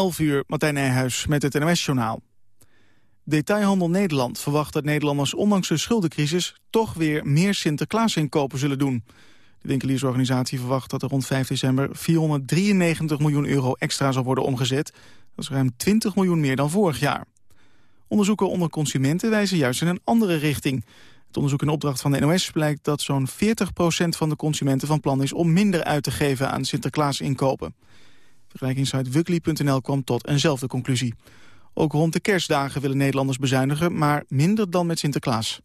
11 uur, Martijn Nijhuis met het NOS-journaal. Detailhandel Nederland verwacht dat Nederlanders ondanks de schuldencrisis... toch weer meer Sinterklaas-inkopen zullen doen. De winkeliersorganisatie verwacht dat er rond 5 december 493 miljoen euro extra zal worden omgezet. Dat is ruim 20 miljoen meer dan vorig jaar. Onderzoeken onder consumenten wijzen juist in een andere richting. Het onderzoek in opdracht van de NOS blijkt dat zo'n 40% van de consumenten van plan is om minder uit te geven aan Sinterklaas inkopen. Vergelijkingssite Wukli.nl kwam tot eenzelfde conclusie. Ook rond de kerstdagen willen Nederlanders bezuinigen, maar minder dan met Sinterklaas.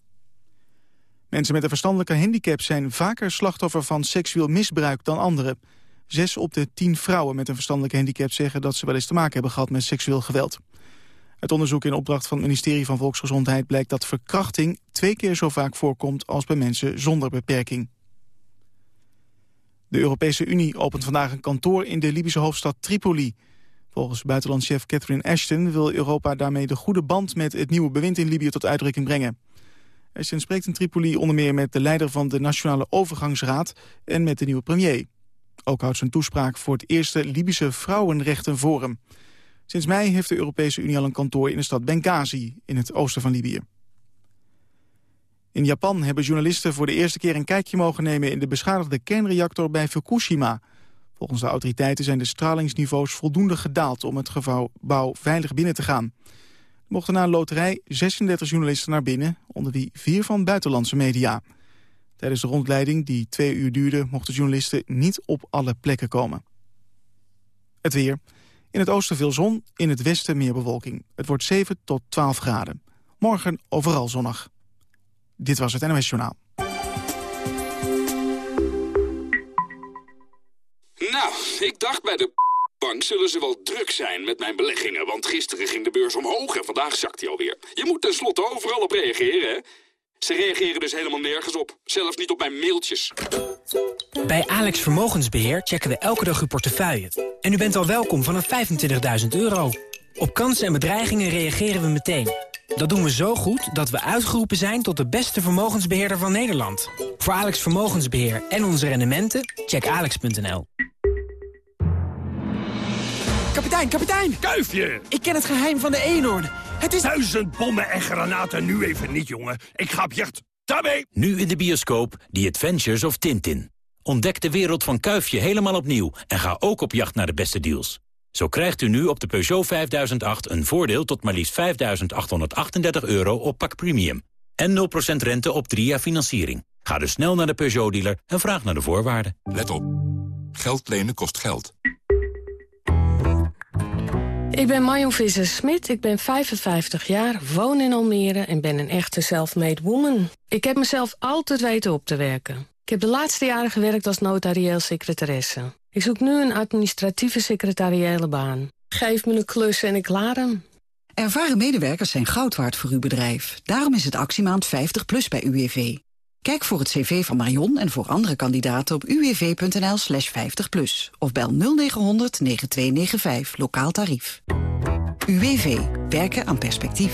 Mensen met een verstandelijke handicap zijn vaker slachtoffer van seksueel misbruik dan anderen. Zes op de tien vrouwen met een verstandelijke handicap zeggen dat ze wel eens te maken hebben gehad met seksueel geweld. Het onderzoek in opdracht van het ministerie van Volksgezondheid blijkt dat verkrachting twee keer zo vaak voorkomt als bij mensen zonder beperking. De Europese Unie opent vandaag een kantoor in de Libische hoofdstad Tripoli. Volgens buitenlandchef Catherine Ashton wil Europa daarmee de goede band met het nieuwe bewind in Libië tot uitdrukking brengen. Ashton spreekt in Tripoli onder meer met de leider van de Nationale Overgangsraad en met de nieuwe premier. Ook houdt zijn toespraak voor het eerste Libische Vrouwenrechtenforum. Sinds mei heeft de Europese Unie al een kantoor in de stad Benghazi in het oosten van Libië. In Japan hebben journalisten voor de eerste keer een kijkje mogen nemen in de beschadigde kernreactor bij Fukushima. Volgens de autoriteiten zijn de stralingsniveaus voldoende gedaald om het gebouw veilig binnen te gaan. Er mochten na een loterij 36 journalisten naar binnen, onder wie vier van buitenlandse media. Tijdens de rondleiding, die twee uur duurde, mochten journalisten niet op alle plekken komen. Het weer. In het oosten veel zon, in het westen meer bewolking. Het wordt 7 tot 12 graden. Morgen overal zonnig. Dit was het NOS Journaal. Nou, ik dacht bij de bank zullen ze wel druk zijn met mijn beleggingen... want gisteren ging de beurs omhoog en vandaag zakt hij alweer. Je moet tenslotte overal op reageren, hè? Ze reageren dus helemaal nergens op. Zelfs niet op mijn mailtjes. Bij Alex Vermogensbeheer checken we elke dag uw portefeuille. En u bent al welkom vanaf 25.000 euro. Op kansen en bedreigingen reageren we meteen. Dat doen we zo goed dat we uitgeroepen zijn tot de beste vermogensbeheerder van Nederland. Voor Alex Vermogensbeheer en onze rendementen, check alex.nl. Kapitein, kapitein! Kuifje! Ik ken het geheim van de eenhoorn. Het is... Duizend bommen en granaten nu even niet, jongen. Ik ga op jacht. Daarmee! Nu in de bioscoop The Adventures of Tintin. Ontdek de wereld van Kuifje helemaal opnieuw en ga ook op jacht naar de beste deals. Zo krijgt u nu op de Peugeot 5008 een voordeel tot maar liefst 5.838 euro op pak premium. En 0% rente op 3 jaar financiering. Ga dus snel naar de Peugeot-dealer en vraag naar de voorwaarden. Let op. Geld lenen kost geld. Ik ben Marion Visser-Smit, ik ben 55 jaar, woon in Almere... en ben een echte self-made woman. Ik heb mezelf altijd weten op te werken. Ik heb de laatste jaren gewerkt als notarieel secretaresse. Ik zoek nu een administratieve secretariële baan. Geef me een klus en ik klaar hem. Ervaren medewerkers zijn goud waard voor uw bedrijf. Daarom is het actiemaand 50 plus bij UWV. Kijk voor het cv van Marion en voor andere kandidaten op uwv.nl slash 50 plus. Of bel 0900 9295, lokaal tarief. UWV. Werken aan perspectief.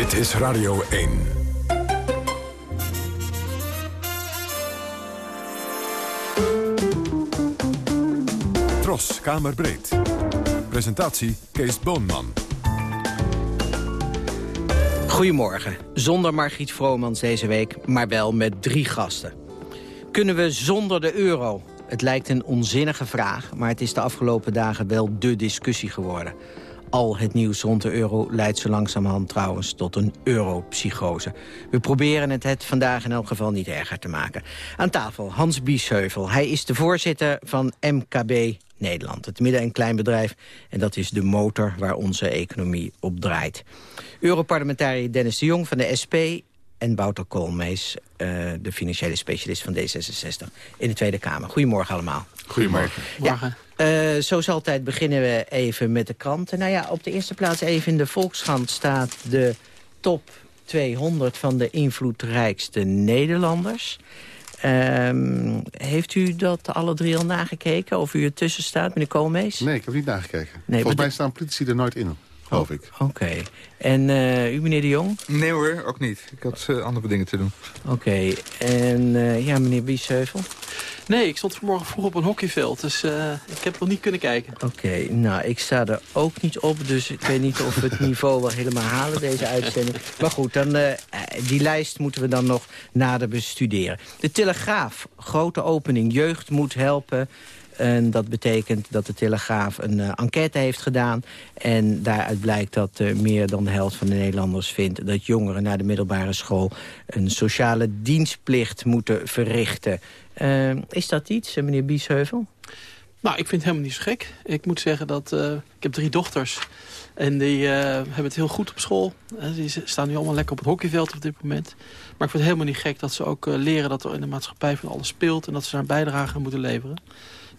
Dit is Radio 1. Tros, Kamerbreed. Presentatie Kees Boonman. Goedemorgen. Zonder Margriet Vromans deze week, maar wel met drie gasten. Kunnen we zonder de euro? Het lijkt een onzinnige vraag, maar het is de afgelopen dagen wel dé discussie geworden. Al het nieuws rond de euro leidt zo langzamerhand trouwens tot een europsychose. We proberen het, het vandaag in elk geval niet erger te maken. Aan tafel Hans Biesheuvel. Hij is de voorzitter van MKB Nederland. Het midden- en kleinbedrijf. En dat is de motor waar onze economie op draait. Europarlementariër Dennis de Jong van de SP en Wouter Koolmees, uh, de financiële specialist van D66 in de Tweede Kamer. Goedemorgen allemaal. Goedemorgen. Ja, Uh, zoals altijd beginnen we even met de kranten. Nou ja, op de eerste plaats even in de Volkskrant staat de top 200 van de invloedrijkste Nederlanders. Um, heeft u dat alle drie al nagekeken? Of u ertussen staat, meneer Koolmees? Nee, ik heb niet nagekeken. Nee, Volgens mij staan politici er nooit in, geloof ik. Oké. En uh, u, meneer de Jong? Nee hoor, ook niet. Ik had uh, andere dingen te doen. Oké. En uh, ja, meneer Biesheuvel? Nee, ik stond vanmorgen vroeg op een hockeyveld, dus uh, ik heb nog niet kunnen kijken. Oké, nou, ik sta er ook niet op, dus ik weet niet of we het niveau wel helemaal halen, deze uitzending. Maar goed, dan, uh, die lijst moeten we dan nog nader bestuderen. De Telegraaf, grote opening, jeugd moet helpen... En dat betekent dat de Telegraaf een uh, enquête heeft gedaan. En daaruit blijkt dat uh, meer dan de helft van de Nederlanders vindt... dat jongeren naar de middelbare school een sociale dienstplicht moeten verrichten. Uh, is dat iets, meneer Biesheuvel? Nou, ik vind het helemaal niet zo gek. Ik moet zeggen dat ik heb drie dochters... En die hebben het heel goed op school. die staan nu allemaal lekker op het hockeyveld op dit moment. Maar ik vind het helemaal niet gek dat ze ook leren dat er in de maatschappij van alles speelt... en dat ze daar een bijdrage aan moeten leveren.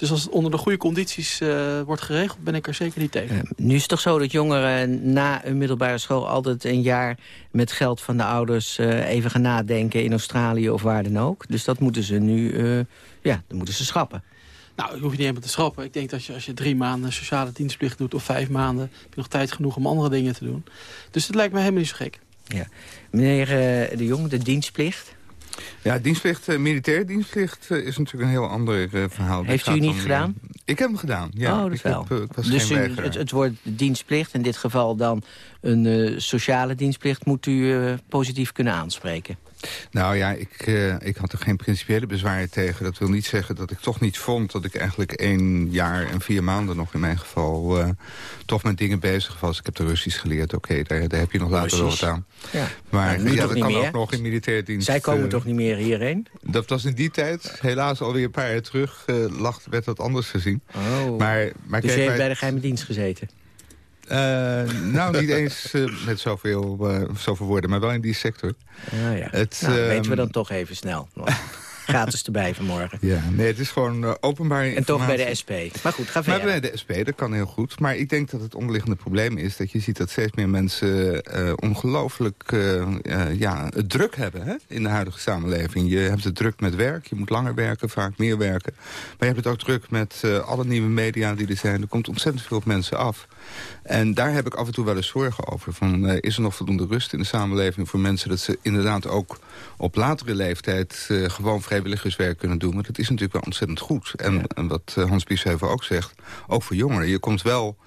Dus als het onder de goede condities uh, wordt geregeld, ben ik er zeker niet tegen. nu is het toch zo dat jongeren na een middelbare school altijd een jaar met geld van de ouders uh, even gaan nadenken in Australië of waar dan ook. Dus dat moeten ze nu, uh, ja, dat moeten ze schrappen. Nou, je hoeft niet helemaal te schrappen. Ik denk dat je, als je drie maanden sociale dienstplicht doet of vijf maanden... heb je nog tijd genoeg om andere dingen te doen. Dus het lijkt me helemaal niet zo gek. Ja. Meneer De Jong, de dienstplicht... Ja, dienstplicht, uh, militair dienstplicht uh, is natuurlijk een heel ander uh, verhaal. Heeft u niet gedaan? ik heb hem gedaan, ja. Oh, dat ik wel. Heb, dus u, het, het woord dienstplicht, in dit geval dan een sociale dienstplicht... moet u positief kunnen aanspreken. Nou ja, ik, uh, ik had er geen principiële bezwaren tegen. Dat wil niet zeggen dat ik toch niet vond dat ik eigenlijk één jaar en vier maanden nog in mijn geval uh, toch met dingen bezig was. Ik heb de Russisch geleerd, oké, okay, daar, daar, heb je nog later wel wat aan. Ja. Maar nou, ja, dat kan meer. ook nog in militair dienst. Zij komen uh, toch niet meer hierheen? Dat was in die tijd, helaas alweer een paar jaar terug, lag, werd dat anders gezien. Oh. Maar, maar dus kijk, je wij... bij de geheime dienst gezeten? Uh, nou, niet eens uh, met zoveel, uh, zoveel woorden, maar wel in die sector. Ah, ja. Het, nou, weten we dan toch even snel. Gratis erbij vanmorgen. Ja, nee, het is gewoon openbaar En toch bij de SP. Maar goed, ga verder. Maar bij de SP, dat kan heel goed. Maar ik denk dat het onderliggende probleem is... dat je ziet dat steeds meer mensen ongelooflijk ja, het druk hebben hè, in de huidige samenleving. Je hebt het druk met werk, je moet langer werken, vaak meer werken. Maar je hebt het ook druk met alle nieuwe media die er zijn. Er komt ontzettend veel op mensen af. En daar heb ik af en toe wel eens zorgen over. Van, uh, is er nog voldoende rust in de samenleving voor mensen... dat ze inderdaad ook op latere leeftijd uh, gewoon vrijwilligerswerk kunnen doen. Want dat is natuurlijk wel ontzettend goed. En, ja. en wat uh, Hans Biesheuvel ook zegt, ook voor jongeren. Je komt wel...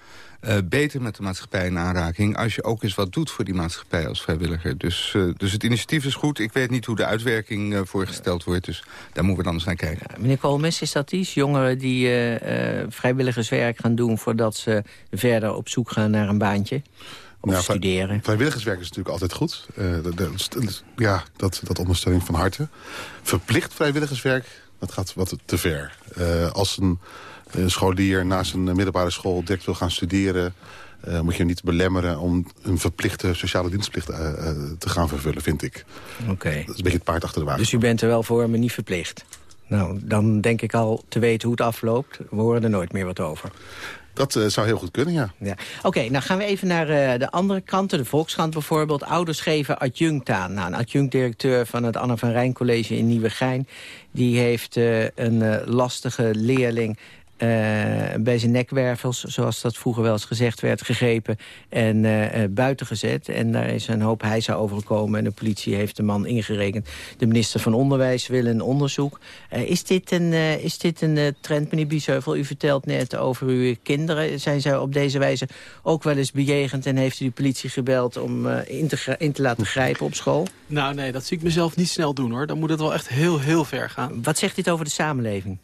Uh, beter met de maatschappij in aanraking... als je ook eens wat doet voor die maatschappij als vrijwilliger. Dus, uh, dus het initiatief is goed. Ik weet niet hoe de uitwerking uh, voorgesteld wordt. Dus daar moeten we dan eens naar kijken. Ja, meneer Koolmes, is dat iets? Jongeren die vrijwilligerswerk gaan doen... voordat ze verder op zoek gaan naar een baantje? Of ja, studeren? Vrijwilligerswerk is natuurlijk altijd goed. Dat, ja, dat, dat ondersteuning van harte. Verplicht vrijwilligerswerk, dat gaat wat te ver. als een een scholier na zijn middelbare school direct wil gaan studeren... Uh, moet je hem niet belemmeren om een verplichte sociale dienstplicht uh, uh, te gaan vervullen, vind ik. Oké. Okay. Dat is een beetje het paard achter de wagen. Dus u bent er wel voor, maar niet verplicht? Nou, dan denk ik al te weten hoe het afloopt. We horen er nooit meer wat over. Dat uh, zou heel goed kunnen, ja. ja. Oké, nou gaan we even naar uh, de andere kanten. De Volkskrant bijvoorbeeld. Ouders geven adjunct aan. Nou, een adjunct-directeur van het Anne van Rijn College in Nieuwegein... die heeft uh, een lastige leerling bij zijn nekwervels, zoals dat vroeger wel eens gezegd werd, gegrepen en uh, uh, buiten gezet. En daar is een hoop hijza overgekomen en de politie heeft de man ingerekend. De minister van Onderwijs wil een onderzoek. is dit een, is dit een trend, meneer Biesheuvel? U vertelt net over uw kinderen. Zijn zij op deze wijze ook wel eens bejegend en heeft u de politie gebeld om in te, in te laten grijpen op school? Nou nee, dat zie ik mezelf niet snel doen hoor. Dan moet het wel echt heel, heel ver gaan. Wat zegt dit over de samenleving?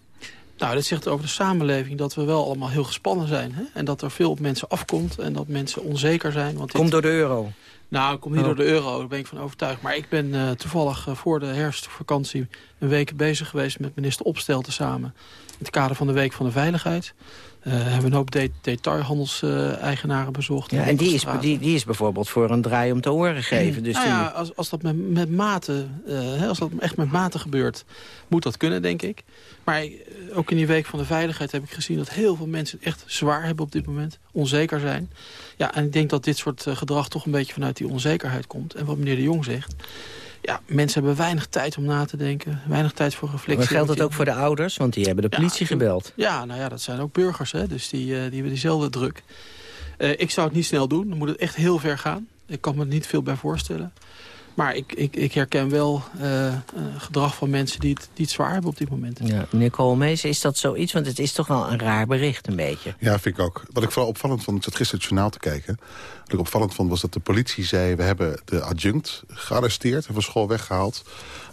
Nou, dat zegt over de samenleving dat we wel allemaal heel gespannen zijn. Hè? En dat er veel op mensen afkomt en dat mensen onzeker zijn. Want Komt door de euro? Nou, ik kom niet Oh. door de euro, daar ben ik van overtuigd. Maar ik ben eh, toevallig eh, voor de herfstvakantie een week bezig geweest met minister Opstelten samen. In het kader van de Week van de Veiligheid. Eh hebben een hoop de detailhandelseigenaren bezocht. Ja, en die is, die, die is bijvoorbeeld voor een draai om te oren gegeven. Dus nou die, ja, als, als dat met, met mate, eh, als dat echt met mate gebeurt, moet dat kunnen, denk ik. Maar eh, ook in die week van de veiligheid heb ik gezien dat heel veel mensen het echt zwaar hebben op dit moment. Onzeker zijn. Ja, en ik denk dat dit soort gedrag toch een beetje vanuit die onzekerheid komt. En wat meneer de Jong zegt. Ja, mensen hebben weinig tijd om na te denken. Weinig tijd voor reflectie. maar geldt dat ook voor de ouders? Want die hebben de politie gebeld. Ja, nou ja, dat zijn ook burgers, hè, dus die, eh, die hebben diezelfde druk. Eh, ik zou het niet snel doen, dan moet het echt heel ver gaan. Ik kan me er niet veel bij voorstellen. Maar ik, ik, ik herken wel eh, eh, gedrag van mensen die het, die het zwaar hebben op dit moment. Ja, meneer Koolmees, is dat zoiets? Want het is toch wel een raar bericht een beetje. Ja, vind ik ook. Wat ik vooral opvallend vond, ik zat gisteren het journaal te kijken. Opvallend vond was dat de politie zei... we hebben de adjunct gearresteerd en van school weggehaald.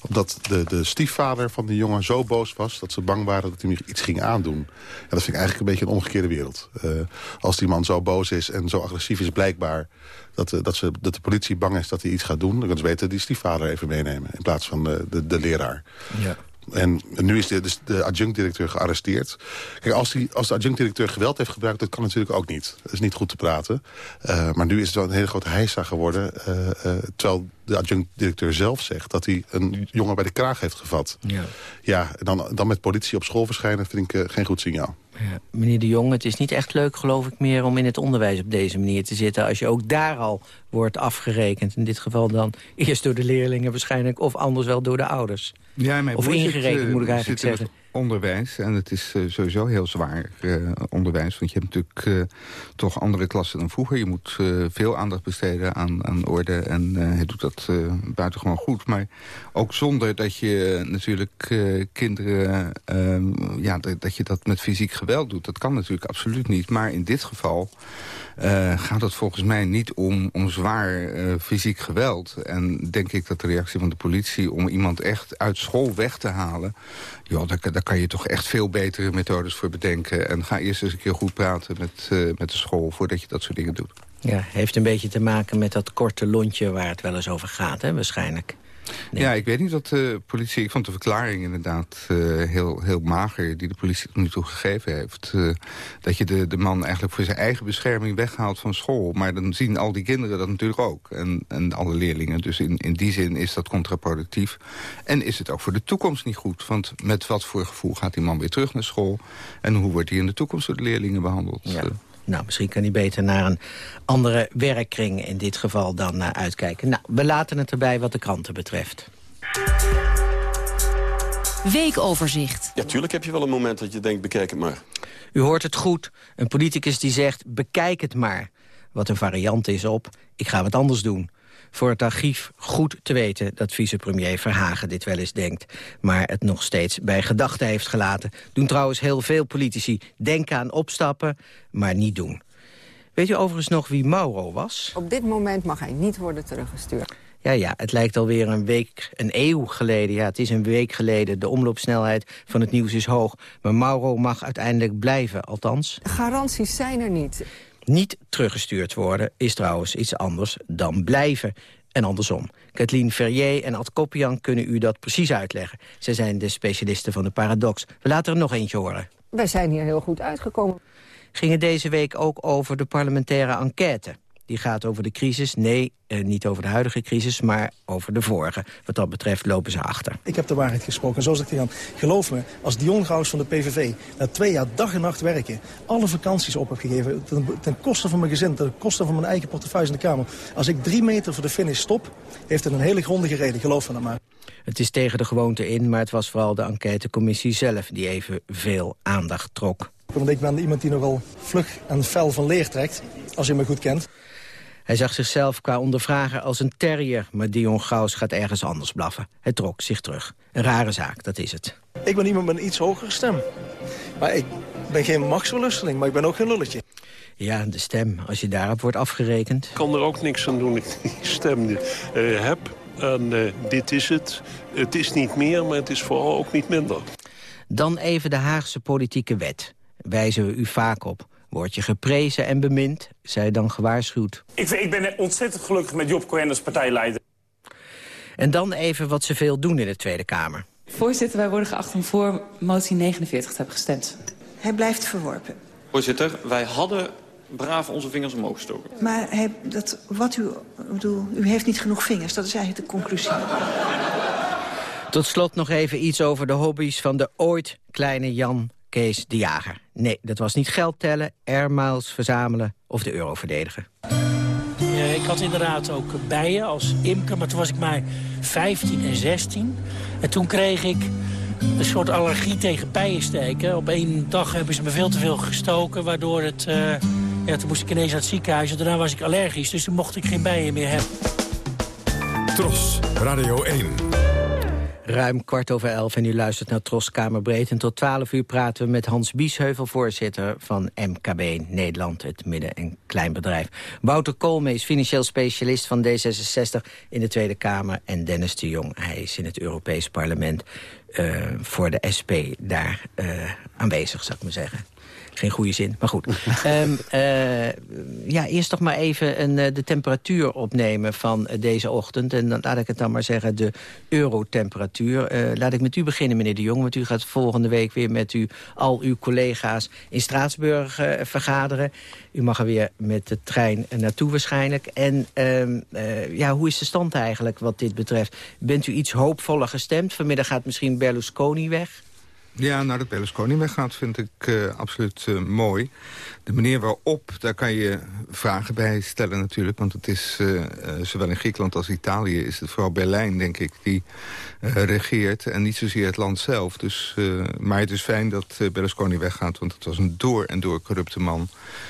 Omdat de, de stiefvader van die jongen zo boos was... dat ze bang waren dat hij iets ging aandoen. Ja, dat vind ik eigenlijk een beetje een omgekeerde wereld. Eh, als die man zo boos is en zo agressief is blijkbaar... Dat, eh, dat, ze, dat de politie bang is dat hij iets gaat doen... dan kunnen ze beter die stiefvader even meenemen... in plaats van de, de, de leraar. Ja. En nu is de, dus de adjunct-directeur gearresteerd. Kijk, als, die, als de adjunct-directeur geweld heeft gebruikt... dat kan natuurlijk ook niet. Dat is niet goed te praten. Uh, maar nu is het wel een hele grote heisa geworden. Uh, uh, terwijl de adjunct-directeur zelf zegt... dat hij een jongen bij de kraag heeft gevat. Ja, ja dan, dan met politie op school verschijnen... vind ik geen goed signaal. Ja, meneer de Jong, het is niet echt leuk, geloof ik, meer om in het onderwijs op deze manier te zitten. Als je ook daar al wordt afgerekend. In dit geval dan eerst door de leerlingen waarschijnlijk, of anders wel door de ouders. Ja, mijn of zit, ingerekend, uh, moet ik eigenlijk zeggen. Onderwijs. En het is uh, sowieso heel zwaar uh, onderwijs. Want je hebt natuurlijk toch andere klassen dan vroeger. Je moet veel aandacht besteden aan, aan orde. En hij doet dat buitengewoon goed. Maar ook zonder dat je natuurlijk kinderen... ehm, ja, dat je dat met fysiek geweld doet. Dat kan natuurlijk absoluut niet. Maar in dit geval uh, gaat het volgens mij niet om, om zwaar uh, fysiek geweld. En denk ik dat de reactie van de politie om iemand echt uit school weg te halen... joh, daar, kan je toch echt veel betere methodes voor bedenken. En ga eerst eens een keer goed praten met, uh, met de school voordat je dat soort dingen doet. Ja, heeft een beetje te maken met dat korte lontje waar het wel eens over gaat, hè, waarschijnlijk. Nee. Ja, ik weet niet wat de politie... Ik vond de verklaring inderdaad uh, heel, heel mager... die de politie tot nu toe gegeven heeft. Uh, dat je de, de man eigenlijk voor zijn eigen bescherming weghaalt van school. Maar dan zien al die kinderen dat natuurlijk ook. En, en alle leerlingen. Dus in, in die zin is dat contraproductief. En is het ook voor de toekomst niet goed. Want met wat voor gevoel gaat die man weer terug naar school? En hoe wordt hij in de toekomst door de leerlingen behandeld? Ja. Nou, misschien kan hij beter naar een andere werkkring in dit geval dan uh, uitkijken. Nou, we laten het erbij wat de kranten betreft. Weekoverzicht. Ja, tuurlijk heb je wel een moment dat je denkt, bekijk het maar. U hoort het goed. Een politicus die zegt, bekijk het maar. Wat een variant is op, ik ga wat anders doen. Voor het archief goed te weten dat vicepremier Verhagen dit wel eens denkt... maar het nog steeds bij gedachten heeft gelaten. Doen trouwens heel veel politici. Denken aan opstappen, maar niet doen. Weet u overigens nog wie Mauro was? Op dit moment mag hij niet worden teruggestuurd. Ja, ja, het lijkt alweer een week, een eeuw geleden. Ja, het is een week geleden. De omloopsnelheid van het nieuws is hoog. Maar Mauro mag uiteindelijk blijven, althans. Garanties zijn er niet. Niet teruggestuurd worden is trouwens iets anders dan blijven. En andersom. Kathleen Ferrier en Ad Koppian kunnen u dat precies uitleggen. Ze zijn de specialisten van de paradox. We laten er nog eentje horen. Wij zijn hier heel goed uitgekomen. Ging het deze week ook over de parlementaire enquête. Die gaat over de crisis. Nee, eh, niet over de huidige crisis, maar over de vorige. Wat dat betreft lopen ze achter. Ik heb de waarheid gesproken. En zo zegt hij dan, geloof me, als Dion Gauws van de PVV... na twee jaar dag en nacht werken, alle vakanties op heb gegeven... ten, ten koste van mijn gezin, ten koste van mijn eigen portefeuille in de Kamer... als ik drie meter voor de finish stop, heeft het een hele grondige reden. Geloof me dan maar. Het is tegen de gewoonte in, maar het was vooral de enquêtecommissie zelf... die even veel aandacht trok. Want ik ben iemand die nogal vlug en fel van leer trekt, als je me goed kent. Hij zag zichzelf qua ondervrager als een terrier... maar Dion Gauws gaat ergens anders blaffen. Hij trok zich terug. Een rare zaak, dat is het. Ik ben iemand met een iets hogere stem. Maar ik ben geen machtsverlusteling, maar ik ben ook geen lulletje. Ja, de stem, als je daarop wordt afgerekend. Ik kan er ook niks aan doen ik die stem uh, heb. En uh, dit is het. Het is niet meer, maar het is vooral ook niet minder. Dan even de Haagse politieke wet. Wijzen we u vaak op. Word je geprezen en bemind, zij dan gewaarschuwd. Ik, ik ben ontzettend gelukkig met Job Cohen als partijleider. En dan even wat ze veel doen in de Tweede Kamer. Voorzitter, wij worden geacht om voor motie 49 te hebben gestemd. Hij blijft verworpen. Voorzitter, wij hadden braaf onze vingers omhoog gestoken. Maar hij, dat, wat u, bedoel, u heeft niet genoeg vingers, dat is eigenlijk de conclusie. Tot slot nog even iets over de hobby's van de ooit kleine Jan Kees de Jager. Nee, dat was niet geld tellen, airmiles verzamelen of de euro verdedigen. Ja, ik had inderdaad ook bijen als imker, maar toen was ik maar 15 en 16. En toen kreeg ik een soort allergie tegen bijensteken. Op één dag hebben ze me veel te veel gestoken, waardoor het... Uh, ja, toen moest ik ineens naar het ziekenhuis en daarna was ik allergisch. Dus toen mocht ik geen bijen meer hebben. Tros, Radio 1. Ruim kwart over elf en u luistert naar Tros Kamerbreed. En tot twaalf uur praten we met Hans Biesheuvel, voorzitter van MKB Nederland, het midden- en kleinbedrijf. Wouter Koolmees, financieel specialist van D66 in de Tweede Kamer. En Dennis de Jong, hij is in het Europees Parlement uh, voor de SP daar uh, aanwezig, zou ik maar zeggen. Geen goede zin, maar goed. um, uh, ja, eerst toch maar even een, uh, de temperatuur opnemen van uh, deze ochtend. En dan laat ik het dan maar zeggen, de eurotemperatuur. laat ik met u beginnen, meneer de Jong. Want u gaat volgende week weer met u, al uw collega's in Straatsburg vergaderen. U mag er weer met de trein naartoe waarschijnlijk. En um, ja, hoe is de stand eigenlijk wat dit betreft? Bent u iets hoopvoller gestemd? Vanmiddag gaat misschien Berlusconi weg. Ja, nou dat Berlusconi weggaat vind ik uh, absoluut uh, mooi. De manier waarop, daar kan je vragen bij stellen natuurlijk. Want het is uh, zowel in Griekenland als Italië... is het vooral Berlijn, denk ik, die regeert. En niet zozeer het land zelf. Dus, maar het is fijn dat Berlusconi weggaat. Want het was een door en door corrupte man.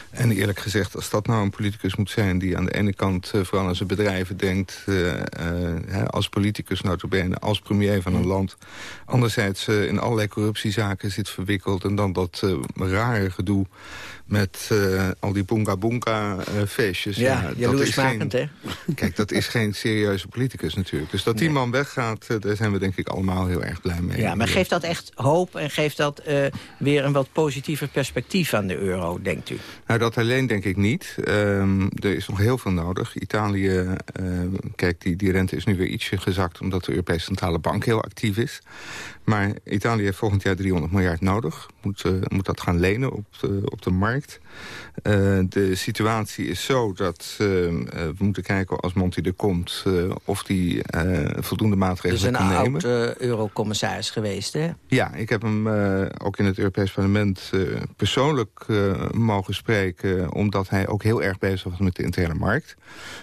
En eerlijk gezegd, als dat nou een politicus moet zijn... die aan de ene kant vooral aan zijn bedrijven denkt... als politicus notabene, als premier van een land... anderzijds in allerlei corruptiezaken zit verwikkeld... en dan dat rare gedoe met uh, al die boonga-boonga-feestjes. Uh, ja, ja jaloersmakend, hè? Kijk, dat is geen serieuze politicus natuurlijk. Dus dat die man weggaat, uh, daar zijn we denk ik allemaal heel erg blij mee. Ja, maar geeft dat echt hoop en geeft dat weer een wat positiever perspectief aan de euro, denkt u? Nou, dat alleen denk ik niet. Um, er is nog heel veel nodig. Italië, kijk, die, die rente is nu weer ietsje gezakt... omdat de Europese Centrale Bank heel actief is. Maar Italië heeft volgend jaar 300 miljard nodig. Moet, moet dat gaan lenen op de, op de markt. markt Uh, de situatie is zo dat uh, we moeten kijken als Monti er komt... of die voldoende maatregelen kan nemen. Dus een oud-eurocommissaris geweest, hè? Ja, ik heb hem ook in het Europees Parlement persoonlijk mogen spreken... omdat hij ook heel erg bezig was met de interne markt.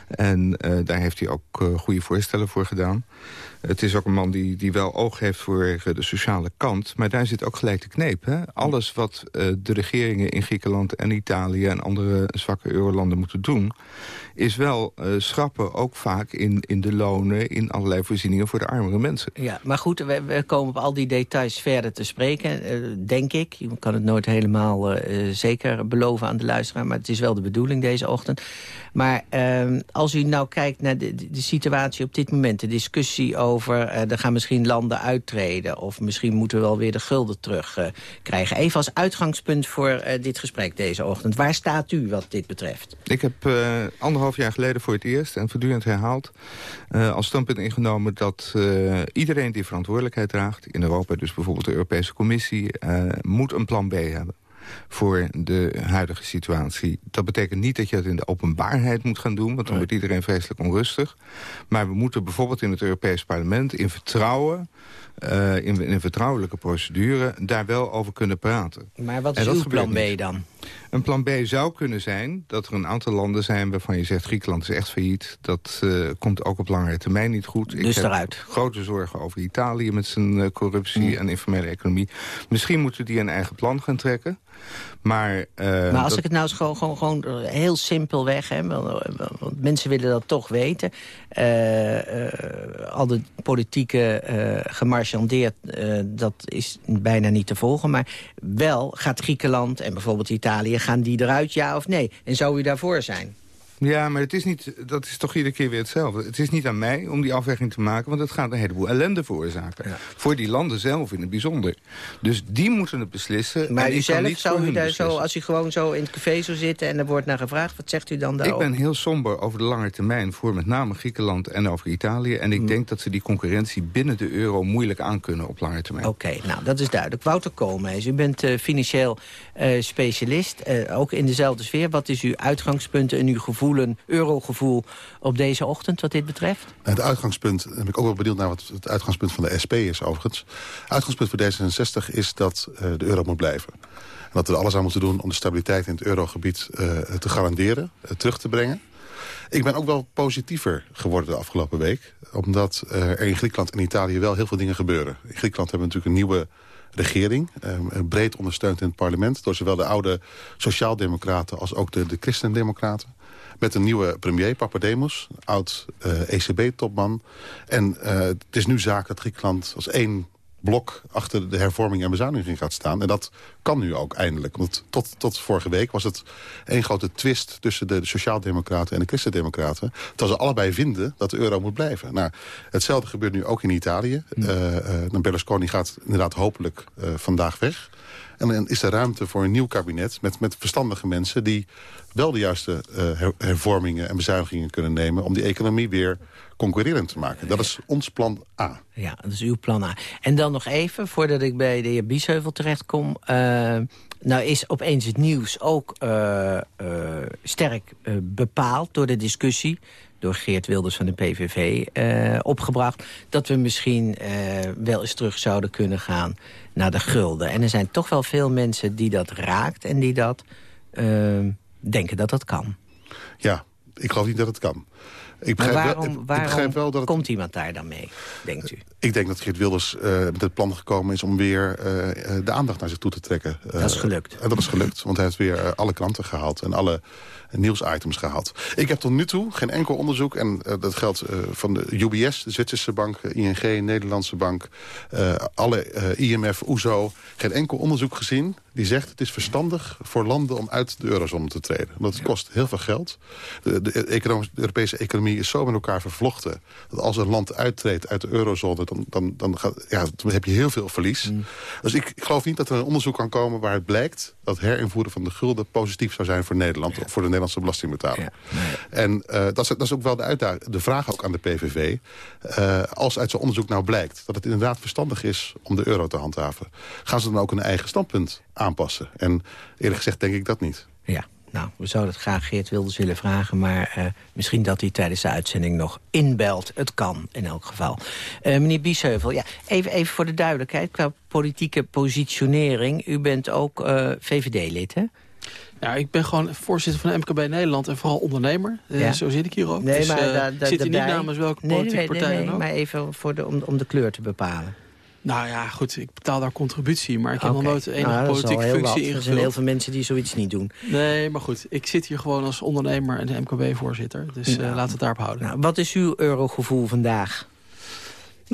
En daar heeft hij ook goede voorstellen voor gedaan. Het is ook een man die, die wel oog heeft voor de sociale kant. Maar daar zit ook gelijk de kneep. Hè? Alles wat de regeringen in Griekenland en Italië... en andere zwakke eurolanden moeten doen... is wel uh, schrappen, ook vaak in, in de lonen... in allerlei voorzieningen voor de armere mensen. Ja, maar goed, we, komen op al die details verder te spreken, uh, denk ik. Je kan het nooit helemaal zeker beloven aan de luisteraar... maar het is wel de bedoeling deze ochtend. Maar ehm, als u nou kijkt naar de, de, situatie op dit moment... de discussie over, er gaan misschien landen uittreden... of misschien moeten we wel weer de gulden terugkrijgen. Uh, Even als uitgangspunt voor dit gesprek deze ochtend. Waar staat u wat dit betreft? Ik heb anderhalf jaar geleden voor het eerst en voortdurend herhaald... als standpunt ingenomen dat iedereen die verantwoordelijkheid draagt... in Europa dus bijvoorbeeld de Europese Commissie... moet een plan B hebben voor de huidige situatie. Dat betekent niet dat je het in de openbaarheid moet gaan doen... want dan nee. wordt iedereen vreselijk onrustig. Maar we moeten bijvoorbeeld in het Europees Parlement in vertrouwen... Uh, in, in, een vertrouwelijke procedure daar wel over kunnen praten. Maar wat is uw plan B dan? Een plan B zou kunnen zijn dat er een aantal landen zijn... waarvan je zegt Griekenland is echt failliet. Dat uh, komt ook op langere termijn niet goed. Dus Ik eruit. heb grote zorgen over Italië met zijn uh, corruptie mm. en informele economie. Misschien moeten die een eigen plan gaan trekken. Maar, uh, maar als dat... ik het nou eens gewoon, gewoon, gewoon heel simpel weg... Hè, want, want mensen willen dat toch weten... Uh, uh, al de politieke gemarchandeerd, dat is bijna niet te volgen. Maar wel gaat Griekenland en bijvoorbeeld Italië... gaan die eruit, ja of nee? En zou u daarvoor zijn? Ja, maar het is niet, dat is toch iedere keer weer hetzelfde. Het is niet aan mij om die afweging te maken... want het gaat een heleboel ellende veroorzaken. Voor die landen zelf in het bijzonder. Dus die moeten het beslissen. Maar en u ik zelf, zou u daar zo, als u gewoon zo in het café zou zitten... en er wordt naar gevraagd, wat zegt u dan Ik daarover? ben heel somber over de lange termijn voor met name Griekenland en over Italië. En ik Hmm. denk dat ze die concurrentie binnen de euro moeilijk aankunnen op lange termijn. Oké, nou, dat is duidelijk. Wouter Koolmees, u bent eh, financieel eh, specialist, eh, ook in dezelfde sfeer. Wat is uw uitgangspunt en uw eurogevoel op deze ochtend wat dit betreft? Het uitgangspunt, ben ik ook wel benieuwd naar wat het uitgangspunt van de SP is overigens. Het uitgangspunt voor D66 is dat eh, de euro moet blijven. En dat we er alles aan moeten doen om de stabiliteit in het eurogebied eh, te garanderen, eh, terug te brengen. Ik ben ook wel positiever geworden de afgelopen week. Omdat er in Griekenland en Italië wel heel veel dingen gebeuren. In Griekenland hebben we natuurlijk een nieuwe regering. eh, breed ondersteund in het parlement. Door zowel de oude sociaaldemocraten als ook de, de christendemocraten. Met een nieuwe premier, Papademos, oud eh, ECB-topman. En eh, het is nu zaak dat Griekenland als één blok achter de hervorming en bezuiniging gaat staan. En dat kan nu ook eindelijk. Want tot, tot vorige week was het één grote twist tussen de, de sociaaldemocraten en de christendemocraten. Terwijl ze allebei vinden dat de euro moet blijven. Nou, hetzelfde gebeurt nu ook in Italië. Eh eh, Berlusconi gaat inderdaad hopelijk eh, vandaag weg. En dan is er ruimte voor een nieuw kabinet met, met verstandige mensen... die wel de juiste her- hervormingen en bezuinigingen kunnen nemen... om die economie weer concurrerend te maken. Dat is ons plan A. Ja, dat is uw plan A. En dan nog even, voordat ik bij de heer Biesheuvel terechtkom... eh, nou is opeens het nieuws ook eh, eh, sterk bepaald door de discussie door Geert Wilders van de PVV eh, opgebracht... dat we misschien eh, wel eens terug zouden kunnen gaan naar de gulden. En er zijn toch wel veel mensen die dat raakt... en die dat eh, denken dat dat kan. Ja, ik geloof niet dat het kan. Ik Maar begrijp, waarom, wel, ik waarom begrijp wel dat het, komt iemand daar dan mee, denkt u? Ik denk dat Geert Wilders eh, met het plan gekomen is om weer eh, eh, de aandacht naar zich toe te trekken. Dat is gelukt. En dat is gelukt, want hij heeft weer alle kranten gehaald en alle nieuwsitems gehaald. Ik heb tot nu toe geen enkel onderzoek, en eh, dat geldt eh, van de UBS, de Zwitserse bank, eh, ING, Nederlandse bank, eh, alle eh, IMF, OESO, geen enkel onderzoek gezien die zegt het is verstandig voor landen om uit de eurozone te treden. Want het kost heel veel geld. De, de, Europese economie is zo met elkaar vervlochten... dat als een land uittreedt uit de eurozone... dan, dan, dan, gaat, ja, dan heb je heel veel verlies. Dus ik, ik geloof niet dat er een onderzoek kan komen waaruit blijkt... dat herinvoeren van de gulden positief zou zijn voor Nederland... of voor de Nederlandse belastingbetaler. En eh, dat, is, dat is ook wel de, uitdaging, de vraag ook aan de PVV. Eh, als uit zo'n onderzoek nou blijkt dat het inderdaad verstandig is... om de euro te handhaven... gaan ze dan ook een eigen standpunt aanpassen. En eerlijk gezegd denk ik dat niet. Ja, nou, we zouden het graag Geert Wilders willen vragen... maar eh, misschien dat hij tijdens de uitzending nog inbelt. Het kan, in elk geval. Meneer Biesheuvel, ja, even, even voor de duidelijkheid... qua politieke positionering. U bent ook VVD-lid, hè? Ja, ik ben gewoon voorzitter van de MKB Nederland en vooral ondernemer. Eh, Ja. Zo zit ik hier ook. Nee, dus, maar eh, zit hier niet namens welke Nee, politieke nee, nee, partij nee, dan ook. maar even voor de, om, om de kleur te bepalen. Nou ja, goed, ik betaal daar contributie, maar ik heb Oké. nog nooit enige Nou, politieke functie Er ingevuld. zijn heel veel mensen die zoiets niet doen. Nee, maar goed, ik zit hier gewoon als ondernemer en de MKB-voorzitter. Dus eh, laten we het daarop houden. Nou, wat is uw eurogevoel vandaag?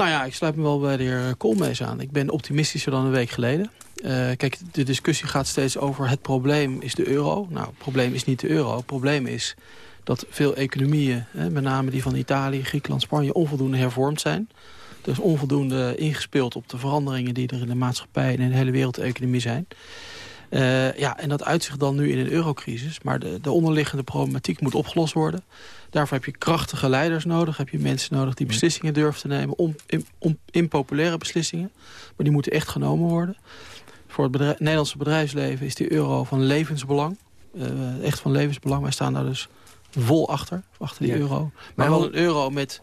Nou ja, ik sluit me wel bij de heer Koolmees aan. Ik ben optimistischer dan een week geleden. Eh, kijk, de discussie gaat steeds over het probleem is de euro. Nou, het probleem is niet de euro. Het probleem is dat veel economieën, hè, met name die van Italië, Griekenland, Spanje, onvoldoende hervormd zijn. Dus onvoldoende ingespeeld op de veranderingen die er in de maatschappij en in de hele wereldeconomie zijn. Eh, ja, en dat uitzicht dan nu in een eurocrisis. Maar de, de onderliggende problematiek moet opgelost worden. Daarvoor heb je krachtige leiders nodig. Heb je mensen nodig die beslissingen durven te nemen. Om, om, impopulaire beslissingen. Maar die moeten echt genomen worden. Voor het bedrijf- Nederlandse bedrijfsleven is die euro van levensbelang. Eh, echt van levensbelang. Wij staan daar dus vol achter. Achter die Ja. euro. Maar Maar wel een euro met,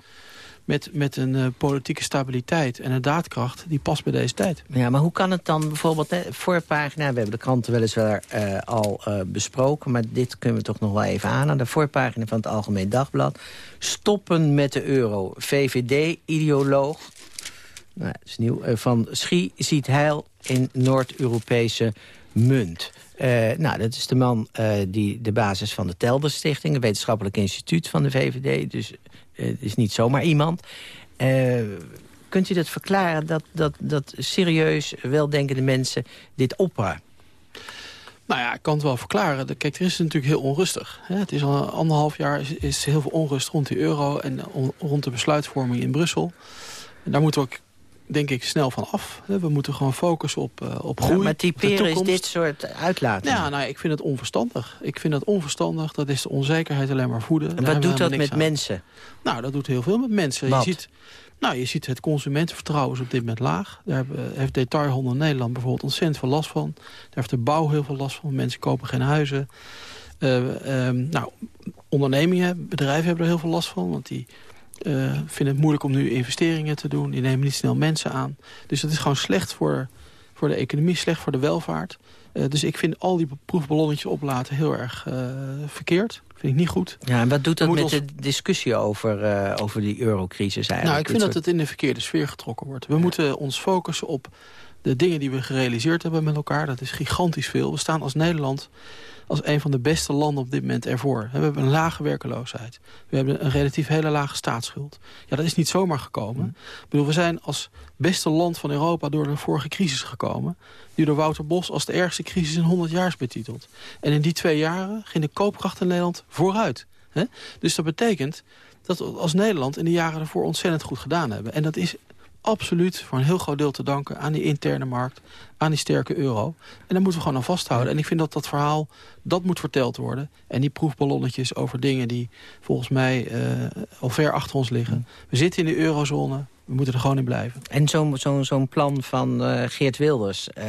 met, met een eh, politieke stabiliteit en een daadkracht. Die past bij deze tijd. Ja, maar hoe kan het dan bijvoorbeeld, voorpagina... we hebben de kranten weliswaar eh, al eh, besproken... maar dit kunnen we toch nog wel even aan. Aan de voorpagina van het Algemeen Dagblad. Stoppen met de euro. VVD-ideoloog nou, dat is nieuw, van Schie ziet heil in Noord-Europese munt. Nou, dat is de man die de basis van de Telder Stichting... een wetenschappelijk instituut van de VVD... dus het is niet zomaar iemand... Eh, kunt u dat verklaren dat, dat, dat serieus weldenkende mensen dit opperen? Nou ja, ik kan het wel verklaren. Kijk, er is natuurlijk heel onrustig. Het is al anderhalf jaar is, heel veel onrust rond de euro... en on- rond de besluitvorming in Brussel. En daar moeten we ook, denk ik, snel van af. We moeten gewoon focussen op, eh, op Ja, groei. maar typeren is dit soort uitlatingen. Ja, nou, ik vind het onverstandig. Ik vind dat onverstandig. Dat is de onzekerheid alleen maar voeden. En wat doet dat met aan. mensen? Nou, dat doet heel veel met mensen. Wat? Je ziet, nou, je ziet het consumentenvertrouwen is op dit moment laag. Daar hebben- heeft detailhandel Nederland bijvoorbeeld ontzettend veel last van. Daar heeft de bouw heel veel last van. Mensen kopen geen huizen. Eh, ehm, nou, ondernemingen, bedrijven hebben er heel veel last van. Want die eh, vinden het moeilijk om nu investeringen te doen. Die nemen niet snel mensen aan. Dus dat is gewoon slecht voor, voor de economie, slecht voor de welvaart. Eh, dus ik vind al die proefballonnetjes oplaten heel erg eh, verkeerd. Vind ik niet goed. Ja, en wat doet dat met de discussie over, over die eurocrisis eigenlijk? Nou, ik vind dat het in de verkeerde sfeer getrokken wordt. We moeten ons focussen op de dingen die we gerealiseerd hebben met elkaar. Dat is gigantisch veel. We staan als Nederland als een van de beste landen op dit moment ervoor. We hebben een lage werkeloosheid. We hebben een relatief hele lage staatsschuld. Ja, dat is niet zomaar gekomen. Ik bedoel, we zijn als beste land van Europa door de vorige crisis gekomen... die door Wouter Bos als de ergste crisis in 100 jaar is betiteld. En in die twee jaren ging de koopkracht in Nederland vooruit. Dus dat betekent dat we als Nederland in de jaren ervoor ontzettend goed gedaan hebben. En dat is absoluut voor een heel groot deel te danken aan die interne markt, aan die sterke euro. En daar moeten we gewoon aan vasthouden. En ik vind dat dat verhaal, dat moet verteld worden. En die proefballonnetjes over dingen die volgens mij eh, al ver achter ons liggen. We zitten in de eurozone, we moeten er gewoon in blijven. En zo'n zo'n zo'n plan van eh, Geert Wilders... eh,